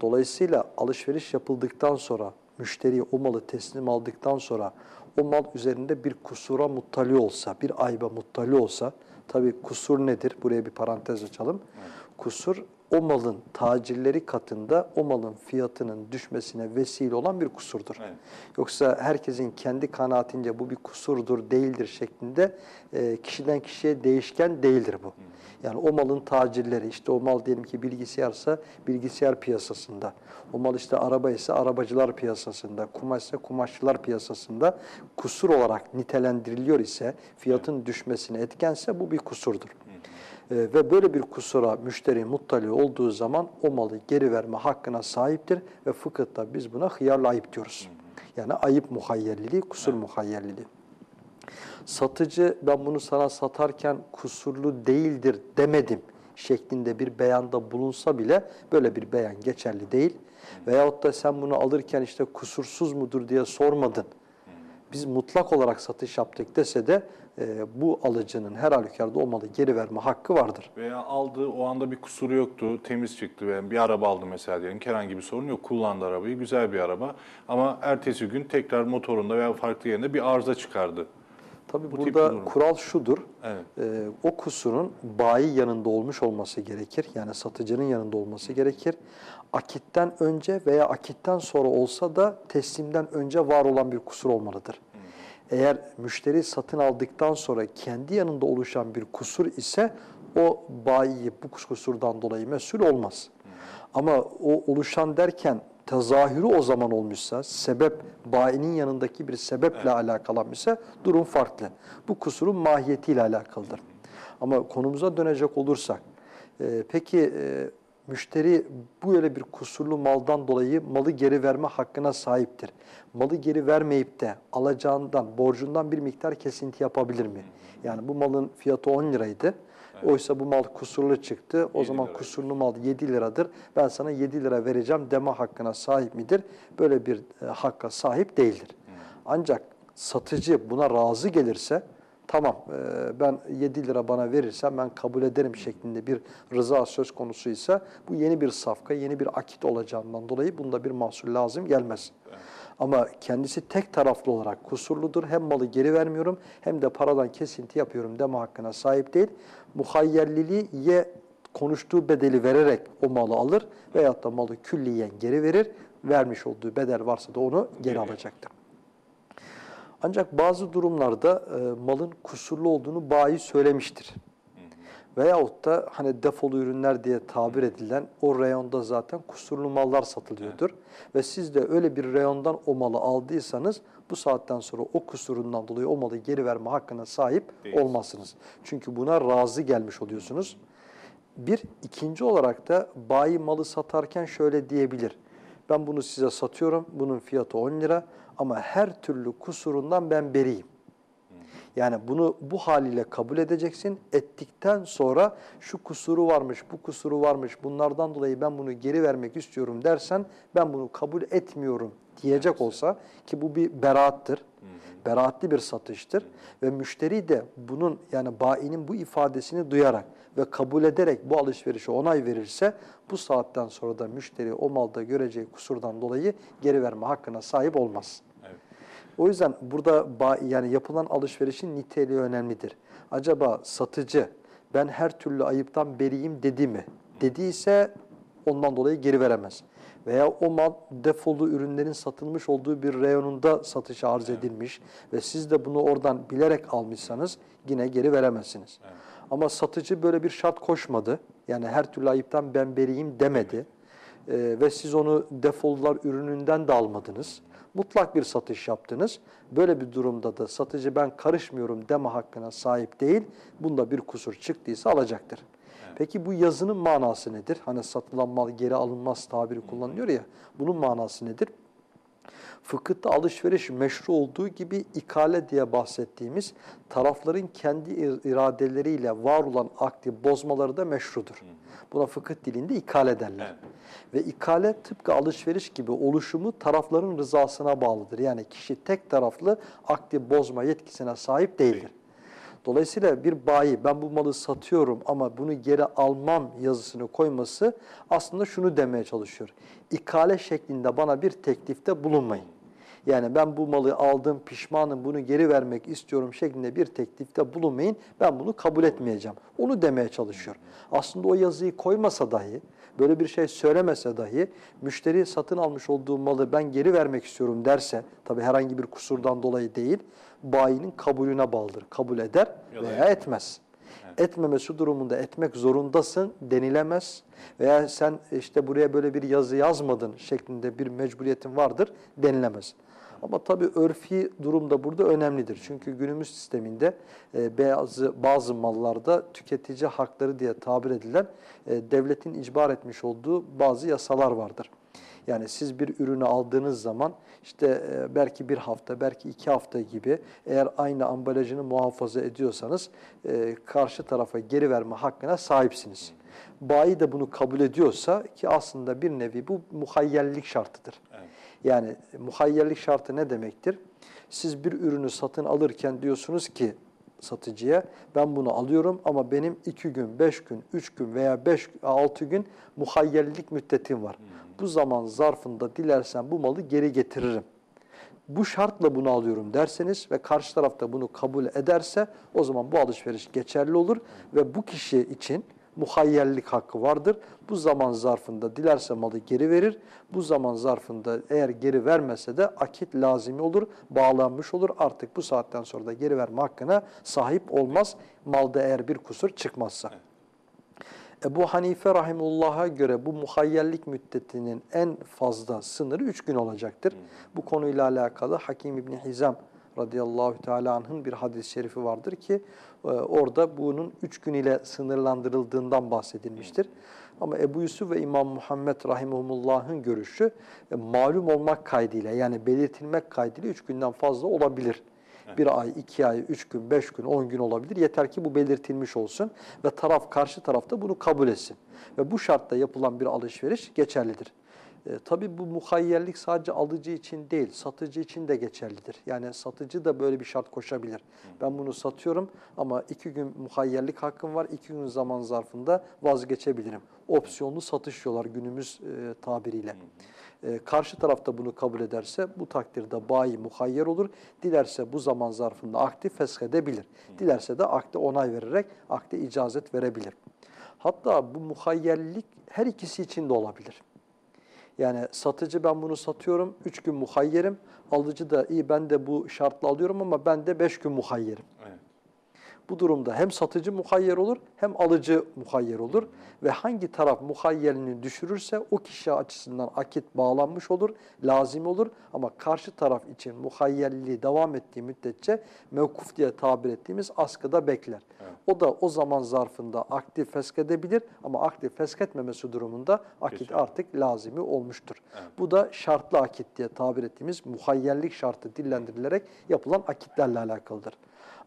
Dolayısıyla alışveriş yapıldıktan sonra, müşteriye o malı teslim aldıktan sonra o mal üzerinde bir kusura muttali olsa, bir ayba muttali olsa, tabii kusur nedir? Buraya bir parantez açalım. Kusur o malın tacirleri katında o malın fiyatının düşmesine vesile olan bir kusurdur. Evet. Yoksa herkesin kendi kanaatince bu bir kusurdur, değildir şeklinde e, kişiden kişiye değişken değildir bu. Yani o malın tacirleri, işte o mal diyelim ki bilgisayarsa bilgisayar piyasasında, o mal işte araba ise arabacılar piyasasında, kumaş ise kumaşçılar piyasasında kusur olarak nitelendiriliyor ise, fiyatın düşmesine etkense bu bir kusurdur. Ee, ve böyle bir kusura müşteri muttali olduğu zaman o malı geri verme hakkına sahiptir ve fıkıhta biz buna hıyarlı ayıp diyoruz. Yani ayıp muhayyerliliği, kusur muhayyerliliği. Satıcı ben bunu sana satarken kusurlu değildir demedim şeklinde bir beyanda bulunsa bile böyle bir beyan geçerli değil. Veyahut da sen bunu alırken işte kusursuz mudur diye sormadın. Biz mutlak olarak satış yaptık dese de e, bu alıcının her halükarda o malı geri verme hakkı vardır. Veya aldığı o anda bir kusuru yoktu, temiz çıktı. Yani bir araba aldı mesela diyelim ki herhangi bir sorun yok. Kullandı arabayı, güzel bir araba. Ama ertesi gün tekrar motorunda veya farklı yerinde bir arıza çıkardı. Tabii Bu burada kural şudur. Evet. e, o kusurun bayi yanında olmuş olması gerekir. Yani satıcının yanında olması gerekir. Akitten önce veya akitten sonra olsa da teslimden önce var olan bir kusur olmalıdır. Eğer müşteri satın aldıktan sonra kendi yanında oluşan bir kusur ise o bayi bu kusurdan dolayı mesul olmaz. Ama o oluşan derken tezahürü o zaman olmuşsa, sebep bayinin yanındaki bir sebeple alakalı ise durum farklı. Bu kusurun mahiyetiyle alakalıdır. Ama konumuza dönecek olursak, e, peki e, müşteri böyle bir kusurlu maldan dolayı malı geri verme hakkına sahiptir. Malı geri vermeyip de alacağından, borcundan bir miktar kesinti yapabilir mi? Yani bu malın fiyatı 10 liraydı. Oysa bu mal kusurlu çıktı. O 7 zaman lira. kusurlu mal 7 liradır. Ben sana 7 lira vereceğim deme hakkına sahip midir? Böyle bir e, hakka sahip değildir. Ancak satıcı buna razı gelirse tamam e, ben 7 lira bana verirsen ben kabul ederim şeklinde bir rıza söz konusuysa bu yeni bir safka, yeni bir akit olacağından dolayı bunda bir mahsul lazım gelmez. Ama kendisi tek taraflı olarak kusurludur. Hem malı geri vermiyorum hem de paradan kesinti yapıyorum deme hakkına sahip değil. Muhayyerliliği ye konuştuğu bedeli vererek o malı alır veyahut da malı külliyen geri verir. Vermiş olduğu bedel varsa da onu geri Geri. alacaktır. Ancak bazı durumlarda e, malın kusurlu olduğunu bayi söylemiştir. Veyahut da hani defolu ürünler diye tabir edilen o reyonda zaten kusurlu mallar satılıyordur. Ve siz de öyle bir reyondan o malı aldıysanız bu saatten sonra o kusurundan dolayı o malı geri verme hakkına sahip Değilsiniz. olmazsınız. Çünkü buna razı gelmiş oluyorsunuz. Bir, ikinci olarak da bayi malı satarken şöyle diyebilir. Ben bunu size satıyorum, bunun fiyatı 10 lira ama her türlü kusurundan ben beriyim. Yani bunu bu haliyle kabul edeceksin. Ettikten sonra şu kusuru varmış, bu kusuru varmış, bunlardan dolayı ben bunu geri vermek istiyorum dersen ben bunu kabul etmiyorum diyecek olsa ki bu bir beraattır. Beraatli bir satıştır ve müşteri de bunun yani bayinin bu ifadesini duyarak ve kabul ederek bu alışverişe onay verirse bu saatten sonra da müşteri o malda göreceği kusurdan dolayı geri verme hakkına sahip olmaz. Evet. O yüzden burada yani yapılan alışverişin niteliği önemlidir. Acaba satıcı ben her türlü ayıptan beriyim dedi mi? Dediyse ondan dolayı geri veremez. Veya o mal defolu ürünlerin satılmış olduğu bir reyonunda satışa arz edilmiş ve siz de bunu oradan bilerek almışsanız yine geri veremezsiniz. Ama satıcı böyle bir şart koşmadı. Yani her türlü ayıptan ben beriyim demedi. Ee, ve siz onu defolular ürününden de almadınız. Mutlak bir satış yaptınız. Böyle bir durumda da satıcı ben karışmıyorum deme hakkına sahip değil. Bunda bir kusur çıktıysa alacaktır. Peki bu yazının manası nedir? Hani satılan mal geri alınmaz tabiri kullanılıyor ya. Bunun manası nedir? Fıkıhta alışveriş meşru olduğu gibi ikale diye bahsettiğimiz tarafların kendi ir- iradeleriyle var olan akdi bozmaları da meşrudur. Buna fıkıh dilinde ikale derler. Ve ikale tıpkı alışveriş gibi oluşumu tarafların rızasına bağlıdır. Yani kişi tek taraflı akdi bozma yetkisine sahip değildir. Dolayısıyla bir bayi ben bu malı satıyorum ama bunu geri almam yazısını koyması aslında şunu demeye çalışıyor. İkale şeklinde bana bir teklifte bulunmayın. Yani ben bu malı aldım, pişmanım, bunu geri vermek istiyorum şeklinde bir teklifte bulunmayın. Ben bunu kabul etmeyeceğim. Onu demeye çalışıyor. Aslında o yazıyı koymasa dahi, böyle bir şey söylemese dahi, müşteri satın almış olduğu malı ben geri vermek istiyorum derse, tabi herhangi bir kusurdan dolayı değil, bayinin kabulüne bağlıdır. Kabul eder veya etmez. Etmemesi durumunda etmek zorundasın denilemez. Veya sen işte buraya böyle bir yazı yazmadın şeklinde bir mecburiyetin vardır denilemez. Ama tabii örfi durum da burada önemlidir. Çünkü günümüz sisteminde e, bazı, bazı mallarda tüketici hakları diye tabir edilen e, devletin icbar etmiş olduğu bazı yasalar vardır. Yani siz bir ürünü aldığınız zaman işte e, belki bir hafta, belki iki hafta gibi eğer aynı ambalajını muhafaza ediyorsanız e, karşı tarafa geri verme hakkına sahipsiniz. Bayi de bunu kabul ediyorsa ki aslında bir nevi bu muhayyerlik şartıdır. Yani muhayyerlik şartı ne demektir? Siz bir ürünü satın alırken diyorsunuz ki satıcıya ben bunu alıyorum ama benim iki gün, beş gün, üç gün veya beş, altı gün muhayyerlik müddetim var. Bu zaman zarfında dilersen bu malı geri getiririm. Bu şartla bunu alıyorum derseniz ve karşı tarafta bunu kabul ederse o zaman bu alışveriş geçerli olur ve bu kişi için muhayyerlik hakkı vardır. Bu zaman zarfında dilerse malı geri verir. Bu zaman zarfında eğer geri vermese de akit lazimi olur, bağlanmış olur. Artık bu saatten sonra da geri verme hakkına sahip olmaz. Malda eğer bir kusur çıkmazsa. Ebu Hanife rahimullah'a göre bu muhayyerlik müddetinin en fazla sınırı üç gün olacaktır. Bu konuyla alakalı Hakim İbni Hizam radıyallahu teala anh'ın bir hadis-i şerifi vardır ki e, orada bunun üç gün ile sınırlandırıldığından bahsedilmiştir. Ama Ebu Yusuf ve İmam Muhammed rahimullah'ın görüşü e, malum olmak kaydıyla yani belirtilmek kaydıyla üç günden fazla olabilir. Bir ay, iki ay, üç gün, beş gün, on gün olabilir. Yeter ki bu belirtilmiş olsun ve taraf karşı tarafta bunu kabul etsin. Ve bu şartta yapılan bir alışveriş geçerlidir. E, tabii bu muhayyerlik sadece alıcı için değil, satıcı için de geçerlidir. Yani satıcı da böyle bir şart koşabilir. Ben bunu satıyorum ama iki gün muhayyerlik hakkım var, iki gün zaman zarfında vazgeçebilirim. Opsiyonlu satış diyorlar günümüz e, tabiriyle. E, karşı tarafta bunu kabul ederse bu takdirde bayi muhayyer olur. Dilerse bu zaman zarfında akdi feshedebilir. Dilerse de akde onay vererek akde icazet verebilir. Hatta bu muhayyerlik her ikisi için de olabilir. Yani satıcı ben bunu satıyorum, üç gün muhayyerim. Alıcı da iyi ben de bu şartla alıyorum ama ben de beş gün muhayyerim. Evet. Bu durumda hem satıcı muhayyer olur hem alıcı muhayyer olur ve hangi taraf muhayyelini düşürürse o kişi açısından akit bağlanmış olur, lazım olur ama karşı taraf için muhayyelliği devam ettiği müddetçe mevkuf diye tabir ettiğimiz askıda bekler. O da o zaman zarfında akdi feskedebilir ama akdi fesketmemesi durumunda akit Geçer. artık lazimi olmuştur. Bu da şartlı akit diye tabir ettiğimiz muhayyerlik şartı dillendirilerek yapılan akitlerle alakalıdır.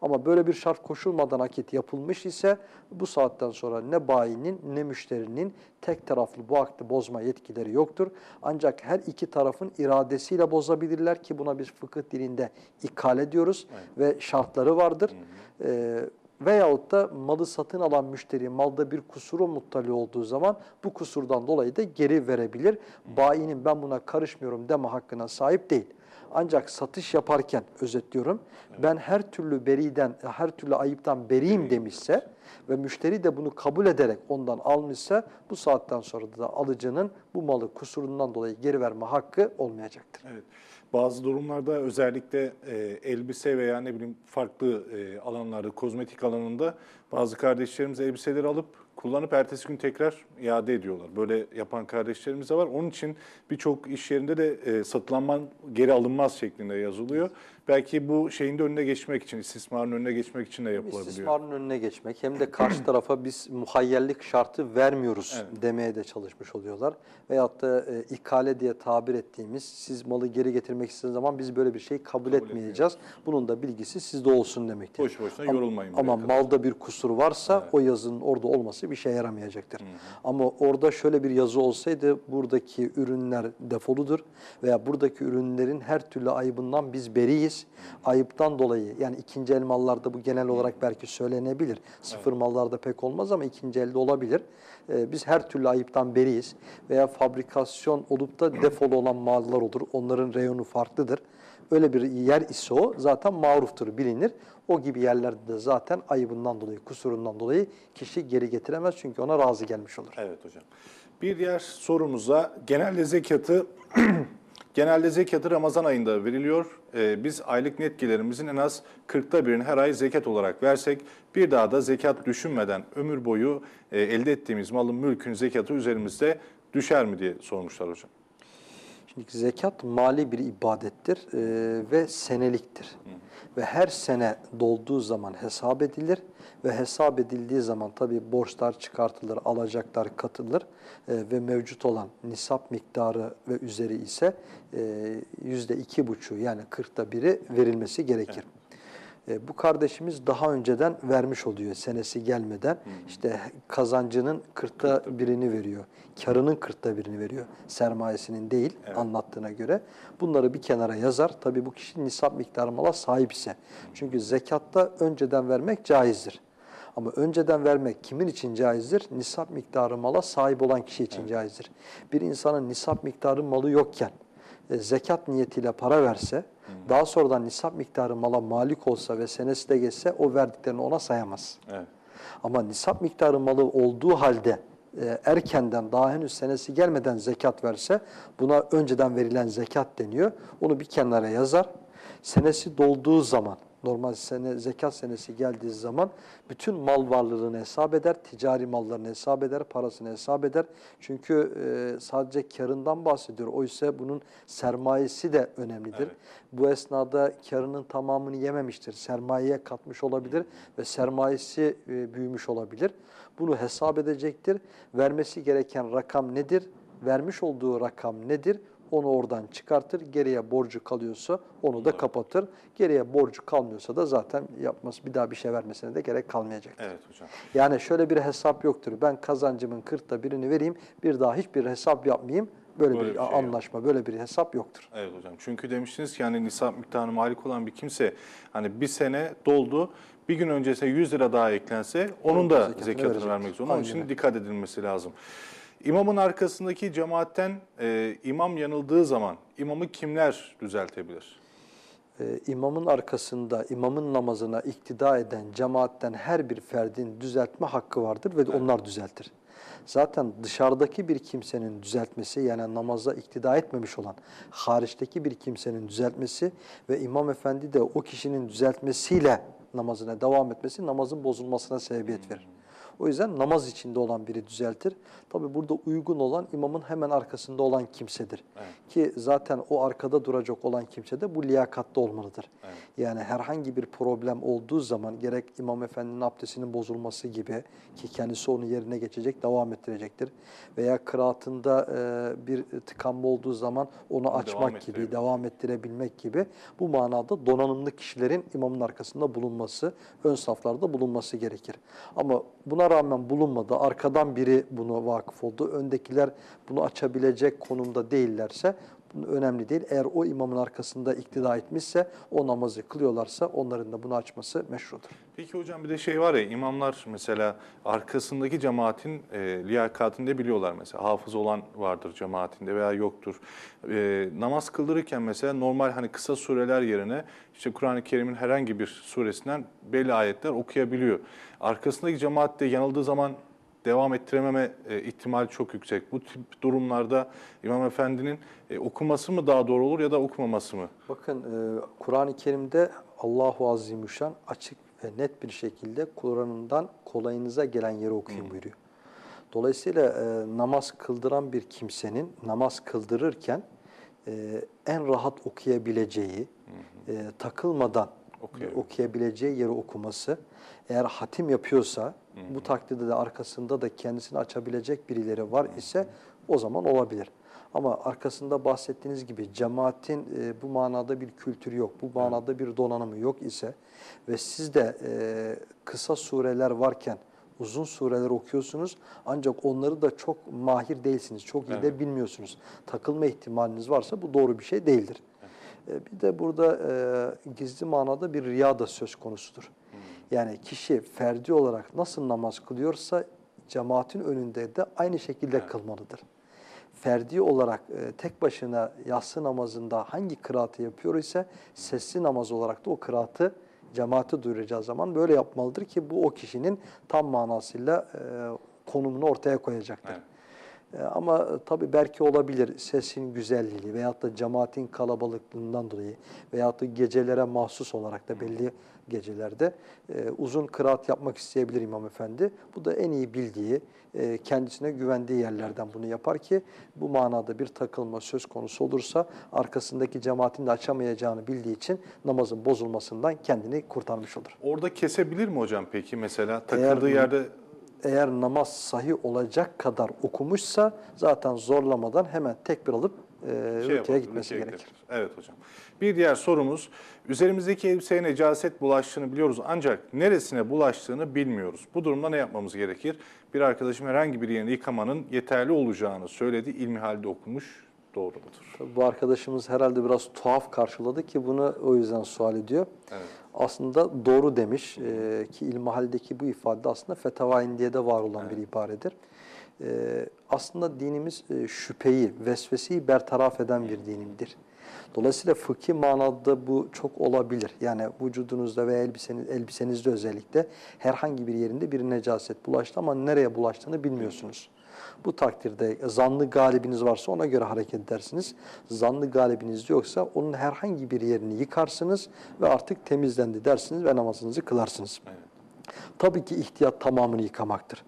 Ama böyle bir şart koşulmadan akit yapılmış ise bu saatten sonra ne bayinin ne müşterinin tek taraflı bu akdi bozma yetkileri yoktur. Ancak her iki tarafın iradesiyle bozabilirler ki buna biz fıkıh dilinde ikale diyoruz ve şartları vardır. Ee, Veyahut da malı satın alan müşteri malda bir kusuru muttali olduğu zaman bu kusurdan dolayı da geri verebilir. Bayinin ben buna karışmıyorum deme hakkına sahip değil. Ancak satış yaparken özetliyorum ben her türlü beriden, her türlü ayıptan beriyim demişse ve müşteri de bunu kabul ederek ondan almışsa bu saatten sonra da alıcının bu malı kusurundan dolayı geri verme hakkı olmayacaktır. Evet. Bazı durumlarda özellikle e, elbise veya ne bileyim farklı e, alanlarda, kozmetik alanında bazı kardeşlerimiz elbiseleri alıp kullanıp ertesi gün tekrar iade ediyorlar. Böyle yapan kardeşlerimiz de var. Onun için birçok iş yerinde de e, satılanman geri alınmaz şeklinde yazılıyor. Belki bu şeyin de önüne geçmek için, istismarın önüne geçmek için de yapılabiliyor. İstismarın önüne geçmek hem de karşı (clears throat) tarafa biz muhayyerlik şartı vermiyoruz demeye de çalışmış oluyorlar. Veyahut da e, ikale diye tabir ettiğimiz siz malı geri getirmek istediğiniz zaman biz böyle bir şey kabul, etmeyeceğiz. Bunun da bilgisi sizde olsun demektir. Boş boşuna Ama- yorulmayın Ama kadar. malda bir kusur varsa o yazının orada olması bir şeye yaramayacaktır. Ama orada şöyle bir yazı olsaydı buradaki ürünler defoludur veya buradaki ürünlerin her türlü ayıbından biz beriyiz. Ayıptan dolayı yani ikinci el mallarda bu genel olarak belki söylenebilir. Sıfır mallarda pek olmaz ama ikinci elde olabilir. Ee, biz her türlü ayıptan beriyiz veya fabrikasyon olup da defolu olan mallar olur. Onların reyonu farklıdır. Öyle bir yer ise o zaten maruftur, bilinir. O gibi yerlerde de zaten ayıbından dolayı, kusurundan dolayı kişi geri getiremez çünkü ona razı gelmiş olur. Evet hocam. Bir diğer sorumuza genelde zekatı (clears throat) genelde zekatı Ramazan ayında veriliyor. Ee, biz aylık net gelirimizin en az 40'ta birini her ay zekat olarak versek bir daha da zekat düşünmeden ömür boyu e, elde ettiğimiz malın mülkün zekatı üzerimizde düşer mi diye sormuşlar hocam. Şimdi zekat mali bir ibadettir e, ve seneliktir. Ve her sene dolduğu zaman hesap edilir ve hesap edildiği zaman tabi borçlar çıkartılır, alacaklar katılır e, ve mevcut olan nisap miktarı ve üzeri ise e, yüzde iki buçuğu yani kırkta biri verilmesi gerekir. E, bu kardeşimiz daha önceden vermiş oluyor senesi gelmeden. İşte kazancının kırkta birini veriyor. Karının kırkta birini veriyor. Sermayesinin değil anlattığına göre. Bunları bir kenara yazar. Tabii bu kişi nisap miktarı mala sahip ise. Çünkü zekatta önceden vermek caizdir. Ama önceden vermek kimin için caizdir? Nisap miktarı mala sahip olan kişi için caizdir. Bir insanın nisap miktarı malı yokken e, zekat niyetiyle para verse, daha sonradan nisap miktarı mala malik olsa ve senesi de geçse o verdiklerini ona sayamaz. Evet. Ama nisap miktarı malı olduğu halde e, erkenden daha henüz senesi gelmeden zekat verse buna önceden verilen zekat deniyor. Onu bir kenara yazar. Senesi dolduğu zaman normal sene zekat senesi geldiği zaman bütün mal varlığını hesap eder, ticari mallarını hesap eder, parasını hesap eder. Çünkü e, sadece karından bahsediyor. Oysa bunun sermayesi de önemlidir. Bu esnada karının tamamını yememiştir. Sermayeye katmış olabilir ve sermayesi e, büyümüş olabilir. Bunu hesap edecektir. Vermesi gereken rakam nedir? Vermiş olduğu rakam nedir? Onu oradan çıkartır. Geriye borcu kalıyorsa onu da kapatır. Geriye borcu kalmıyorsa da zaten yapması bir daha bir şey vermesine de gerek kalmayacaktır. Evet hocam. Yani şöyle bir hesap yoktur. Ben kazancımın kırkta birini vereyim, bir daha hiçbir hesap yapmayayım. Böyle, Böyle bir, bir şey yok. anlaşma, böyle bir hesap yoktur. Evet hocam. Çünkü demiştiniz ki hani nisap miktarına malik olan bir kimse hani bir sene doldu bir gün öncesine 100 lira daha eklense onun da zekatını zekatını verecek. vermek zorunda. Onun için dikkat edilmesi lazım. İmamın arkasındaki cemaatten e, imam yanıldığı zaman imamı kimler düzeltebilir? Ee, imamın arkasında, imamın namazına iktida eden cemaatten her bir ferdin düzeltme hakkı vardır ve onlar düzeltir. Zaten dışarıdaki bir kimsenin düzeltmesi yani namaza iktida etmemiş olan hariçteki bir kimsenin düzeltmesi ve imam efendi de o kişinin düzeltmesiyle namazına devam etmesi namazın bozulmasına sebebiyet verir. O yüzden namaz içinde olan biri düzeltir. Tabi burada uygun olan imamın hemen arkasında olan kimsedir. Ki zaten o arkada duracak olan kimse de bu liyakatlı olmalıdır. Yani herhangi bir problem olduğu zaman gerek imam efendinin abdestinin bozulması gibi ki kendisi onu yerine geçecek, devam ettirecektir. Veya kıraatında e, bir tıkanma olduğu zaman onu açmak gibi, devam ettirebilmek gibi bu manada donanımlı kişilerin imamın arkasında bulunması, ön saflarda bulunması gerekir. Ama buna rağmen bulunmadı, arkadan biri bunu vakıf oldu, öndekiler bunu açabilecek konumda değillerse önemli değil. Eğer o imamın arkasında iktida etmişse, o namazı kılıyorlarsa onların da bunu açması meşrudur. Peki hocam bir de şey var ya imamlar mesela arkasındaki cemaatin e, liyakatini de biliyorlar mesela. Hafız olan vardır cemaatinde veya yoktur. E, namaz kıldırırken mesela normal hani kısa sureler yerine işte Kur'an-ı Kerim'in herhangi bir suresinden belli ayetler okuyabiliyor. Arkasındaki cemaat de yanıldığı zaman devam ettirememe e, ihtimali çok yüksek. Bu tip durumlarda İmam Efendi'nin e, okuması mı daha doğru olur ya da okumaması mı? Bakın e, Kur'an-ı Kerim'de Allahu Azimüşşan açık ve net bir şekilde Kur'an'ından kolayınıza gelen yeri okuyun buyuruyor. Dolayısıyla e, namaz kıldıran bir kimsenin namaz kıldırırken e, en rahat okuyabileceği, e, takılmadan okuyabileceği yeri okuması. Eğer hatim yapıyorsa bu takdirde de arkasında da kendisini açabilecek birileri var ise o zaman olabilir. Ama arkasında bahsettiğiniz gibi cemaatin e, bu manada bir kültürü yok, bu manada bir donanımı yok ise ve siz de e, kısa sureler varken uzun sureler okuyorsunuz ancak onları da çok mahir değilsiniz, çok iyi de bilmiyorsunuz. Takılma ihtimaliniz varsa bu doğru bir şey değildir. E, Bir de burada e, gizli manada bir riya da söz konusudur. Yani kişi ferdi olarak nasıl namaz kılıyorsa cemaatin önünde de aynı şekilde kılmalıdır. Ferdi olarak e, tek başına yatsı namazında hangi kıraatı yapıyor ise sesli namaz olarak da o kıraatı cemaati duyuracağı zaman böyle yapmalıdır ki bu o kişinin tam manasıyla e, konumunu ortaya koyacaktır. E, Ama tabii belki olabilir sesin güzelliği veyahut da cemaatin kalabalıklığından dolayı veyahut da gecelere mahsus olarak da belli gecelerde e, uzun kıraat yapmak isteyebilir İmam Efendi. Bu da en iyi bildiği, e, kendisine güvendiği yerlerden bunu yapar ki bu manada bir takılma söz konusu olursa arkasındaki cemaatin de açamayacağını bildiği için namazın bozulmasından kendini kurtarmış olur. Orada kesebilir mi hocam peki mesela takıldığı yerde eğer namaz sahih olacak kadar okumuşsa zaten zorlamadan hemen tekbir alıp e, şey rüküye gitmesi rüküye gerekir. gidelim. Evet hocam. Bir diğer sorumuz, üzerimizdeki elbiseye necaset bulaştığını biliyoruz ancak neresine bulaştığını bilmiyoruz. Bu durumda ne yapmamız gerekir? Bir arkadaşım herhangi bir yerini yıkamanın yeterli olacağını söyledi. İlmihalde okumuş, doğru mudur? Tabii Bu arkadaşımız herhalde biraz tuhaf karşıladı ki bunu o yüzden sual ediyor. Evet. Aslında doğru demiş e, ki ilmihaldeki bu ifade aslında Fetavain diye de var olan bir ibaredir. E, aslında dinimiz e, şüpheyi, vesveseyi bertaraf eden bir dinimdir. Dolayısıyla fıkhi manada bu çok olabilir. Yani vücudunuzda ve elbiseniz, elbisenizde özellikle herhangi bir yerinde bir necaset bulaştı ama nereye bulaştığını bilmiyorsunuz. Bu takdirde zanlı galibiniz varsa ona göre hareket edersiniz. Zanlı galibiniz yoksa onun herhangi bir yerini yıkarsınız ve artık temizlendi dersiniz ve namazınızı kılarsınız. Tabii ki ihtiyat tamamını yıkamaktır.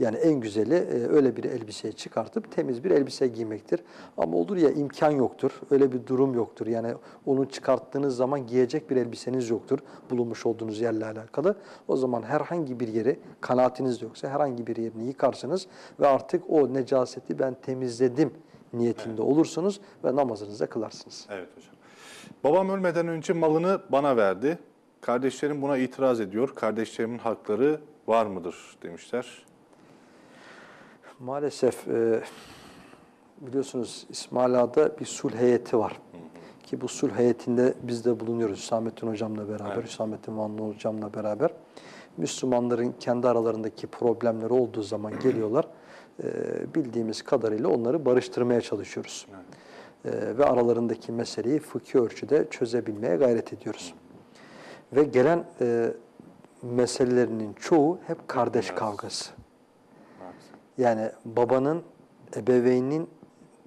Yani en güzeli e, öyle bir elbiseyi çıkartıp temiz bir elbise giymektir. Ama olur ya imkan yoktur, öyle bir durum yoktur. Yani onu çıkarttığınız zaman giyecek bir elbiseniz yoktur bulunmuş olduğunuz yerle alakalı. O zaman herhangi bir yeri, kanaatiniz yoksa herhangi bir yerini yıkarsınız ve artık o necaseti ben temizledim niyetinde olursunuz ve namazınızı kılarsınız. Evet hocam. Babam ölmeden önce malını bana verdi. Kardeşlerim buna itiraz ediyor. Kardeşlerimin hakları var mıdır demişler. Maalesef e, biliyorsunuz İsmail Ağa'da bir sulh heyeti var. Ki bu sulh heyetinde biz de bulunuyoruz Hüsamettin Hocam'la beraber, Hüsamettin Vanlı Hocam'la beraber. Müslümanların kendi aralarındaki problemleri olduğu zaman geliyorlar. E, bildiğimiz kadarıyla onları barıştırmaya çalışıyoruz. E, ve aralarındaki meseleyi fıkhi ölçüde çözebilmeye gayret ediyoruz. Ve gelen e, meselelerinin çoğu hep kardeş kavgası. Yani babanın, ebeveynin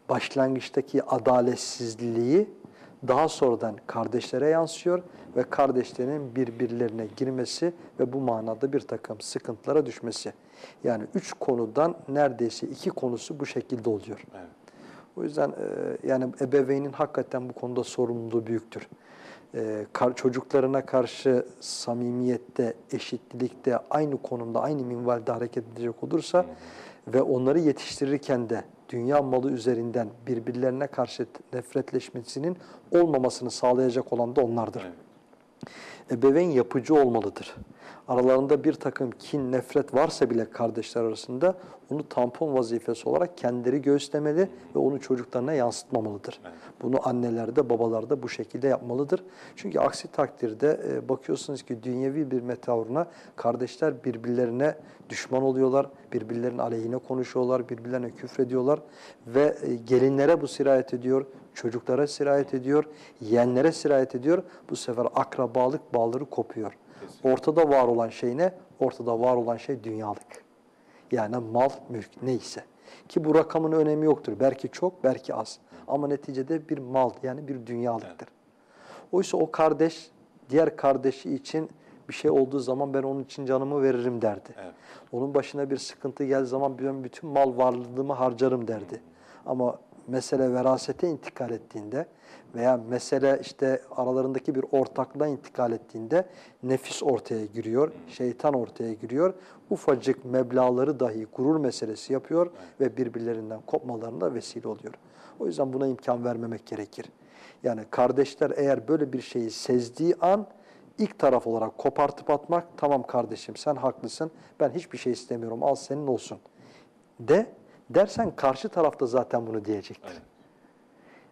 başlangıçtaki adaletsizliği daha sonradan kardeşlere yansıyor ve kardeşlerin birbirlerine girmesi ve bu manada bir takım sıkıntılara düşmesi. Yani üç konudan neredeyse iki konusu bu şekilde oluyor. Evet. O yüzden e, yani ebeveynin hakikaten bu konuda sorumluluğu büyüktür. E, kar- çocuklarına karşı samimiyette, eşitlikte, aynı konumda, aynı minvalde hareket edecek olursa ve onları yetiştirirken de dünya malı üzerinden birbirlerine karşı nefretleşmesinin olmamasını sağlayacak olan da onlardır. Evet. Ebeveyn yapıcı olmalıdır. Aralarında bir takım kin, nefret varsa bile kardeşler arasında onu tampon vazifesi olarak kendileri göğüslemeli ve onu çocuklarına yansıtmamalıdır. Bunu anneler de babalar da bu şekilde yapmalıdır. Çünkü aksi takdirde e, bakıyorsunuz ki dünyevi bir metavrına kardeşler birbirlerine düşman oluyorlar, birbirlerinin aleyhine konuşuyorlar, birbirlerine küfrediyorlar ve e, gelinlere bu sirayet ediyor, çocuklara sirayet ediyor, yeğenlere sirayet ediyor. Bu sefer akrabalık bağları kopuyor. Ortada var olan şey ne? Ortada var olan şey dünyalık. Yani mal, mülk neyse. Ki bu rakamın önemi yoktur. Belki çok, belki az. Ama neticede bir mal yani bir dünyalıktır. Oysa o kardeş diğer kardeşi için bir şey olduğu zaman ben onun için canımı veririm derdi. Evet. Onun başına bir sıkıntı geldiği zaman ben bütün mal varlığımı harcarım derdi. Ama mesele verasete intikal ettiğinde veya mesele işte aralarındaki bir ortaklığa intikal ettiğinde nefis ortaya giriyor, şeytan ortaya giriyor. Ufacık meblağları dahi gurur meselesi yapıyor ve birbirlerinden kopmalarına vesile oluyor. O yüzden buna imkan vermemek gerekir. Yani kardeşler eğer böyle bir şeyi sezdiği an ilk taraf olarak kopartıp atmak, tamam kardeşim sen haklısın, ben hiçbir şey istemiyorum, al senin olsun de, dersen karşı tarafta zaten bunu diyecektir. Evet.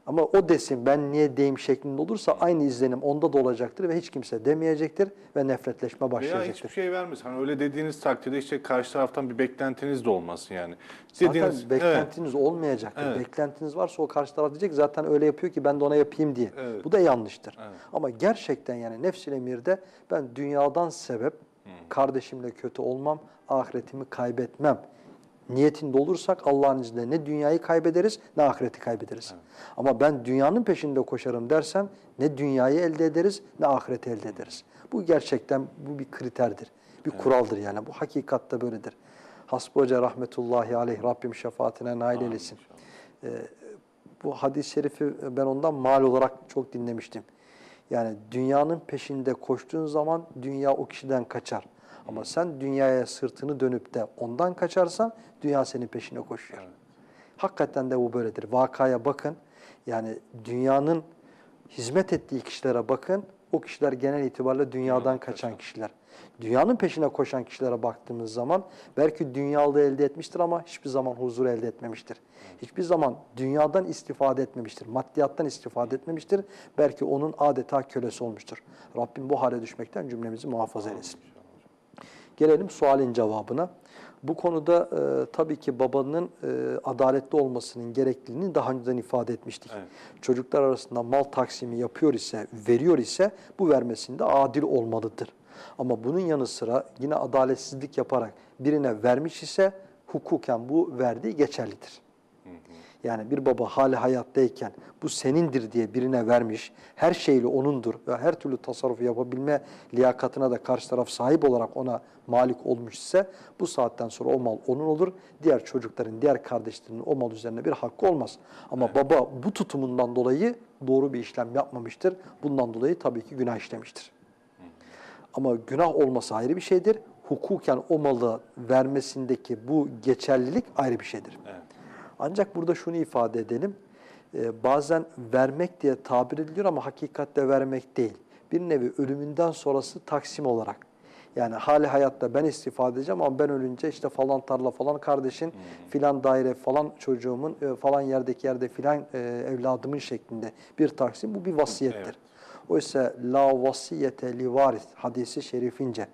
Ama o desin ben niye deyim şeklinde olursa aynı izlenim onda da olacaktır ve hiç kimse demeyecektir ve nefretleşme Veya başlayacaktır. hiçbir şey vermez. Hani öyle dediğiniz takdirde işte karşı taraftan bir beklentiniz de olmasın yani. Zaten Dediğiniz, beklentiniz olmayacaktır. Evet. Beklentiniz varsa o karşı taraf diyecek zaten öyle yapıyor ki ben de ona yapayım diye. Evet. Bu da yanlıştır. Evet. Ama gerçekten yani nefs-i emirde ben dünyadan sebep kardeşimle kötü olmam, ahiretimi kaybetmem. Niyetinde olursak Allah'ın izniyle ne dünyayı kaybederiz ne ahireti kaybederiz. Ama ben dünyanın peşinde koşarım dersen ne dünyayı elde ederiz ne ahireti elde ederiz. Bu gerçekten bu bir kriterdir. Bir kuraldır yani. Bu hakikatte böyledir. Hasbi Hoca rahmetullahi aleyh Rabbim şefaatine nail eylesin. Ee, bu hadis-i şerifi ben ondan mal olarak çok dinlemiştim. Yani dünyanın peşinde koştuğun zaman dünya o kişiden kaçar. Ama sen dünyaya sırtını dönüp de ondan kaçarsan dünya senin peşine koşuyor. Hakikaten de bu böyledir. Vakaya bakın. Yani dünyanın hizmet ettiği kişilere bakın. O kişiler genel itibariyle dünyadan kaçan kişiler. Dünyanın peşine koşan kişilere baktığımız zaman belki dünyalığı elde etmiştir ama hiçbir zaman huzur elde etmemiştir. Hiçbir zaman dünyadan istifade etmemiştir. Maddiyattan istifade etmemiştir. Belki onun adeta kölesi olmuştur. Rabbim bu hale düşmekten cümlemizi muhafaza eylesin. Gelelim sualin cevabına. Bu konuda e, tabii ki babanın e, adaletli olmasının gerekliliğini daha önceden ifade etmiştik. Evet. Çocuklar arasında mal taksimi yapıyor ise, veriyor ise bu vermesinde adil olmalıdır. Ama bunun yanı sıra yine adaletsizlik yaparak birine vermiş ise hukuken bu verdiği geçerlidir. Yani bir baba hali hayattayken bu senindir diye birine vermiş, her şeyle onundur ve her türlü tasarruf yapabilme liyakatına da karşı taraf sahip olarak ona malik olmuş ise bu saatten sonra o mal onun olur. Diğer çocukların, diğer kardeşlerinin o mal üzerine bir hakkı olmaz. Ama baba bu tutumundan dolayı doğru bir işlem yapmamıştır. Bundan dolayı tabii ki günah işlemiştir. Ama günah olması ayrı bir şeydir. Hukuken o malı vermesindeki bu geçerlilik ayrı bir şeydir. Evet. Ancak burada şunu ifade edelim. Ee, bazen vermek diye tabir ediliyor ama hakikatte vermek değil. Bir nevi ölümünden sonrası taksim olarak. Yani hali hayatta ben istifade edeceğim ama ben ölünce işte falan tarla falan kardeşin filan daire falan çocuğumun e, falan yerdeki yerde filan e, evladımın şeklinde bir taksim bu bir vasiyettir. Evet. Oysa la vasiyete li varis hadisi şerifince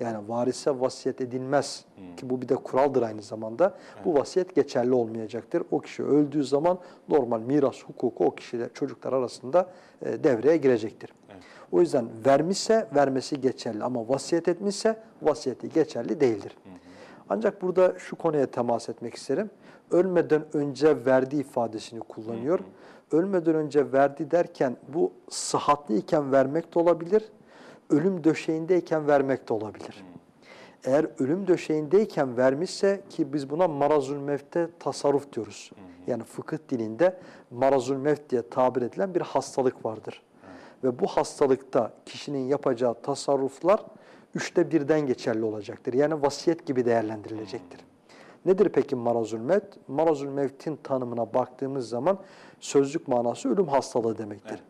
yani varise vasiyet edilmez ki bu bir de kuraldır aynı zamanda. Bu vasiyet geçerli olmayacaktır. O kişi öldüğü zaman normal miras hukuku o kişiyle çocuklar arasında e, devreye girecektir. O yüzden vermişse vermesi geçerli ama vasiyet etmişse vasiyeti geçerli değildir. Ancak burada şu konuya temas etmek isterim. ölmeden önce verdi ifadesini kullanıyor. Ölmeden önce verdi derken bu sıhhatliyken vermek de olabilir, ölüm döşeğindeyken vermek de olabilir. Eğer ölüm döşeğindeyken vermişse ki biz buna marazul mevte tasarruf diyoruz. Yani fıkıh dilinde marazul mevt diye tabir edilen bir hastalık vardır. Ve bu hastalıkta kişinin yapacağı tasarruflar üçte birden geçerli olacaktır. Yani vasiyet gibi değerlendirilecektir. Nedir peki marazul mevt? Marazul mevtin tanımına baktığımız zaman sözlük manası ölüm hastalığı demektir.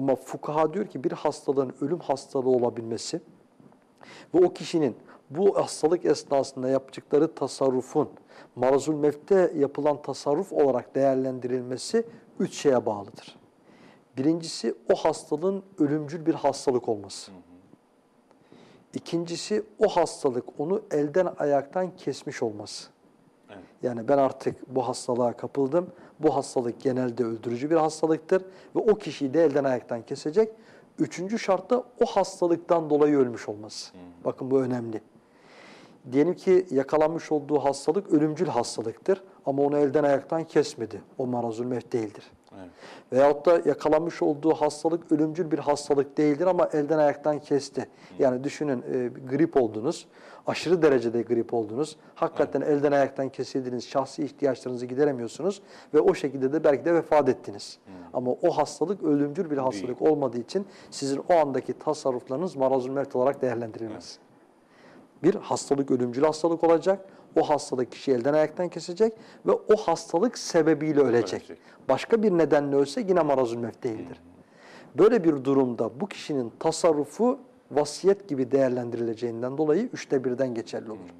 Ama fukaha diyor ki bir hastalığın ölüm hastalığı olabilmesi ve o kişinin bu hastalık esnasında yaptıkları tasarrufun marazul mevte yapılan tasarruf olarak değerlendirilmesi üç şeye bağlıdır. Birincisi o hastalığın ölümcül bir hastalık olması. İkincisi o hastalık onu elden ayaktan kesmiş olması. Evet. Yani ben artık bu hastalığa kapıldım. Bu hastalık genelde öldürücü bir hastalıktır ve o kişiyi de elden ayaktan kesecek. Üçüncü şart da o hastalıktan dolayı ölmüş olması. Bakın bu önemli. Diyelim ki yakalanmış olduğu hastalık ölümcül hastalıktır ama onu elden ayaktan kesmedi. O marazul mevt değildir. Evet. Veyahut da yakalanmış olduğu hastalık ölümcül bir hastalık değildir ama elden ayaktan kesti. Yani düşünün e, grip oldunuz, aşırı derecede grip oldunuz. Hakikaten elden ayaktan kesildiniz, şahsi ihtiyaçlarınızı gideremiyorsunuz ve o şekilde de belki de vefat ettiniz. Ama o hastalık ölümcül bir hastalık olmadığı için sizin o andaki tasarruflarınız marazul mevt olarak değerlendirilmez. Bir hastalık ölümcül hastalık olacak. O hastalık kişi elden ayaktan kesecek ve o hastalık sebebiyle ölecek. Ölecek. Başka bir nedenle ölse yine marazül mevt değildir. Böyle bir durumda bu kişinin tasarrufu vasiyet gibi değerlendirileceğinden dolayı üçte birden geçerli olur.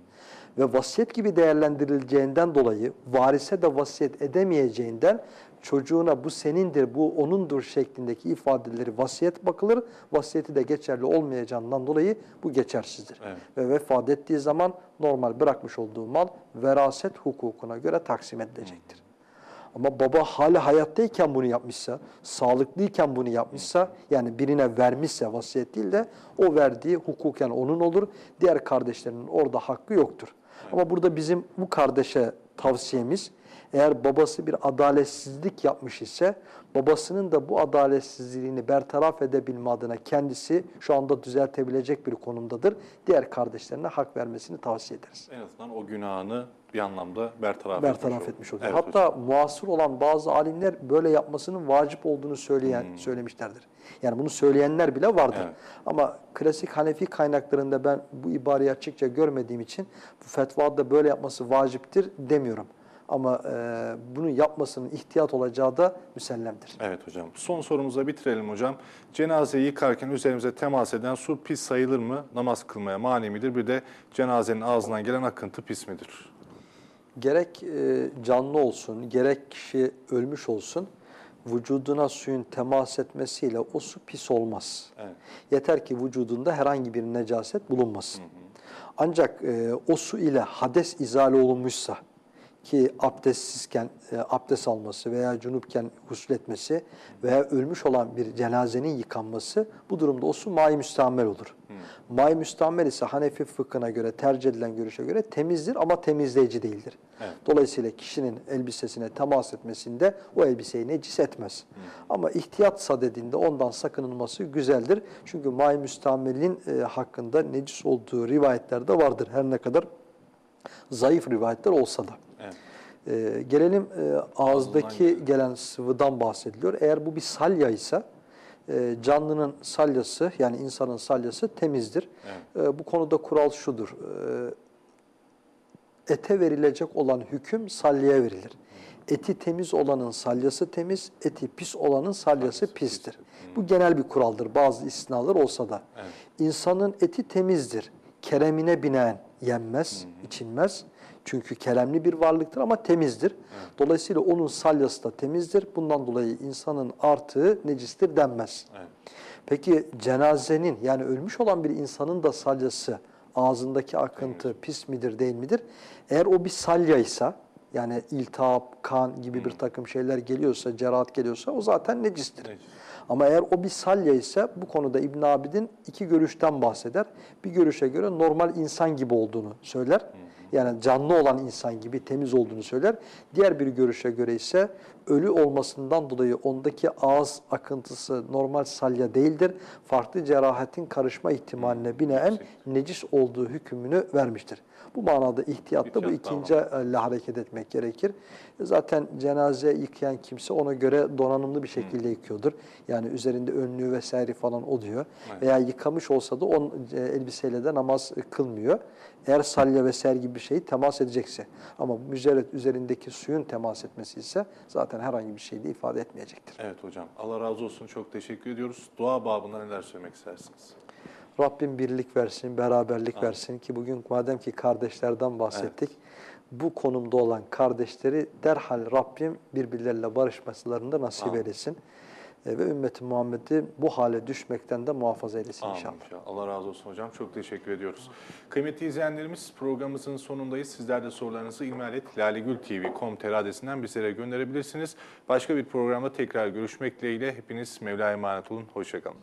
Ve vasiyet gibi değerlendirileceğinden dolayı varise de vasiyet edemeyeceğinden çocuğuna bu senindir, bu onundur şeklindeki ifadeleri vasiyet bakılır. Vasiyeti de geçerli olmayacağından dolayı bu geçersizdir. Evet. Ve vefat ettiği zaman normal bırakmış olduğu mal veraset hukukuna göre taksim edilecektir. Ama baba hali hayattayken bunu yapmışsa, sağlıklıyken bunu yapmışsa, yani birine vermişse vasiyet değil de o verdiği hukuken onun olur. Diğer kardeşlerinin orada hakkı yoktur. Ama burada bizim bu kardeşe tavsiyemiz, eğer babası bir adaletsizlik yapmış ise, babasının da bu adaletsizliğini bertaraf edebilme adına kendisi şu anda düzeltebilecek bir konumdadır. Diğer kardeşlerine hak vermesini tavsiye ederiz En azından o günahını bir anlamda bertaraf, bertaraf etmiş, etmiş oluyor. Evet Hatta hocam. muasır olan bazı alimler böyle yapmasının vacip olduğunu söyleyen Hmm. söylemişlerdir. Yani bunu söyleyenler bile vardır. Evet. Ama klasik Hanefi kaynaklarında ben bu ibareyi açıkça görmediğim için bu fetvada böyle yapması vaciptir demiyorum. Ama e, bunu yapmasının ihtiyat olacağı da müsellemdir. Evet hocam. Son sorumuza bitirelim hocam. Cenazeyi yıkarken üzerimize temas eden su pis sayılır mı? Namaz kılmaya mani midir? Bir de cenazenin ağzından gelen akıntı pis midir? Gerek e, canlı olsun, gerek kişi ölmüş olsun, vücuduna suyun temas etmesiyle o su pis olmaz. Evet. Yeter ki vücudunda herhangi bir necaset bulunmasın. Ancak e, o su ile hades izale olunmuşsa ki abdestsizken e, abdest alması veya cunupken gusletmesi veya ölmüş olan bir cenazenin yıkanması bu durumda o su may müstamel olur. May müstamel ise Hanefi fıkhına göre tercih edilen görüşe göre temizdir ama temizleyici değildir. Evet. Dolayısıyla kişinin elbisesine temas etmesinde o elbiseyi necis etmez. Ama ihtiyat sadedinde ondan sakınılması güzeldir. Çünkü may müstamelin e, hakkında necis olduğu rivayetler de vardır. Her ne kadar zayıf rivayetler olsa da. Evet. E, gelelim e, ağızdaki gelen. sıvıdan bahsediliyor. Eğer bu bir salya ise e, canlının salyası yani insanın salyası temizdir. E, bu konuda kural şudur. E, ete verilecek olan hüküm salyaya verilir. Eti temiz olanın salyası temiz, eti pis olanın salyası pistir. Bu genel bir kuraldır. Bazı istisnalar olsa da. İnsanın eti temizdir. Keremine binaen yenmez, içilmez. Çünkü keremli bir varlıktır ama temizdir. Dolayısıyla onun salyası da temizdir. Bundan dolayı insanın artığı necistir denmez. Evet. Peki cenazenin yani ölmüş olan bir insanın da salyası ağzındaki akıntı pis midir değil midir? Eğer o bir salyaysa yani iltihap, kan gibi bir takım şeyler geliyorsa, cerahat geliyorsa o zaten necistir. Necis. Ama eğer o bir salya ise bu konuda İbn Abidin iki görüşten bahseder. Bir görüşe göre normal insan gibi olduğunu söyler. Yani canlı olan insan gibi temiz olduğunu söyler. Diğer bir görüşe göre ise ölü olmasından dolayı ondaki ağız akıntısı normal salya değildir. Farklı cerahatin karışma ihtimaline binaen necis olduğu hükmünü vermiştir. Bu manada ihtiyatlı bu ikinci elle hareket etmek gerekir. E, Zaten cenaze yıkayan kimse ona göre donanımlı bir şekilde yıkıyordur. Yani üzerinde önlüğü vesaire falan oluyor. Veya yıkamış olsa da on e, elbiseyle de namaz e, kılmıyor. Eğer salya vesaire gibi bir şey temas edecekse. Ama mücerret üzerindeki suyun temas etmesi ise zaten herhangi bir şey de ifade etmeyecektir. Evet hocam. Allah razı olsun. Çok teşekkür ediyoruz. Dua babında neler söylemek istersiniz? Rabbim birlik versin, beraberlik versin ki bugün madem ki kardeşlerden bahsettik, bu konumda olan kardeşleri derhal Rabbim birbirleriyle barışmalarında nasip Amin. eylesin. E, ve ümmeti Muhammed'i bu hale düşmekten de muhafaza eylesin Amin inşallah. inşallah. Allah razı olsun hocam. Çok teşekkür ediyoruz. Kıymetli izleyenlerimiz programımızın sonundayız. Sizler de sorularınızı ilmihaletlalegültv.com.tr adresinden bizlere gönderebilirsiniz. Başka bir programda tekrar görüşmek dileğiyle. Hepiniz Mevla'ya emanet olun. Hoşçakalın.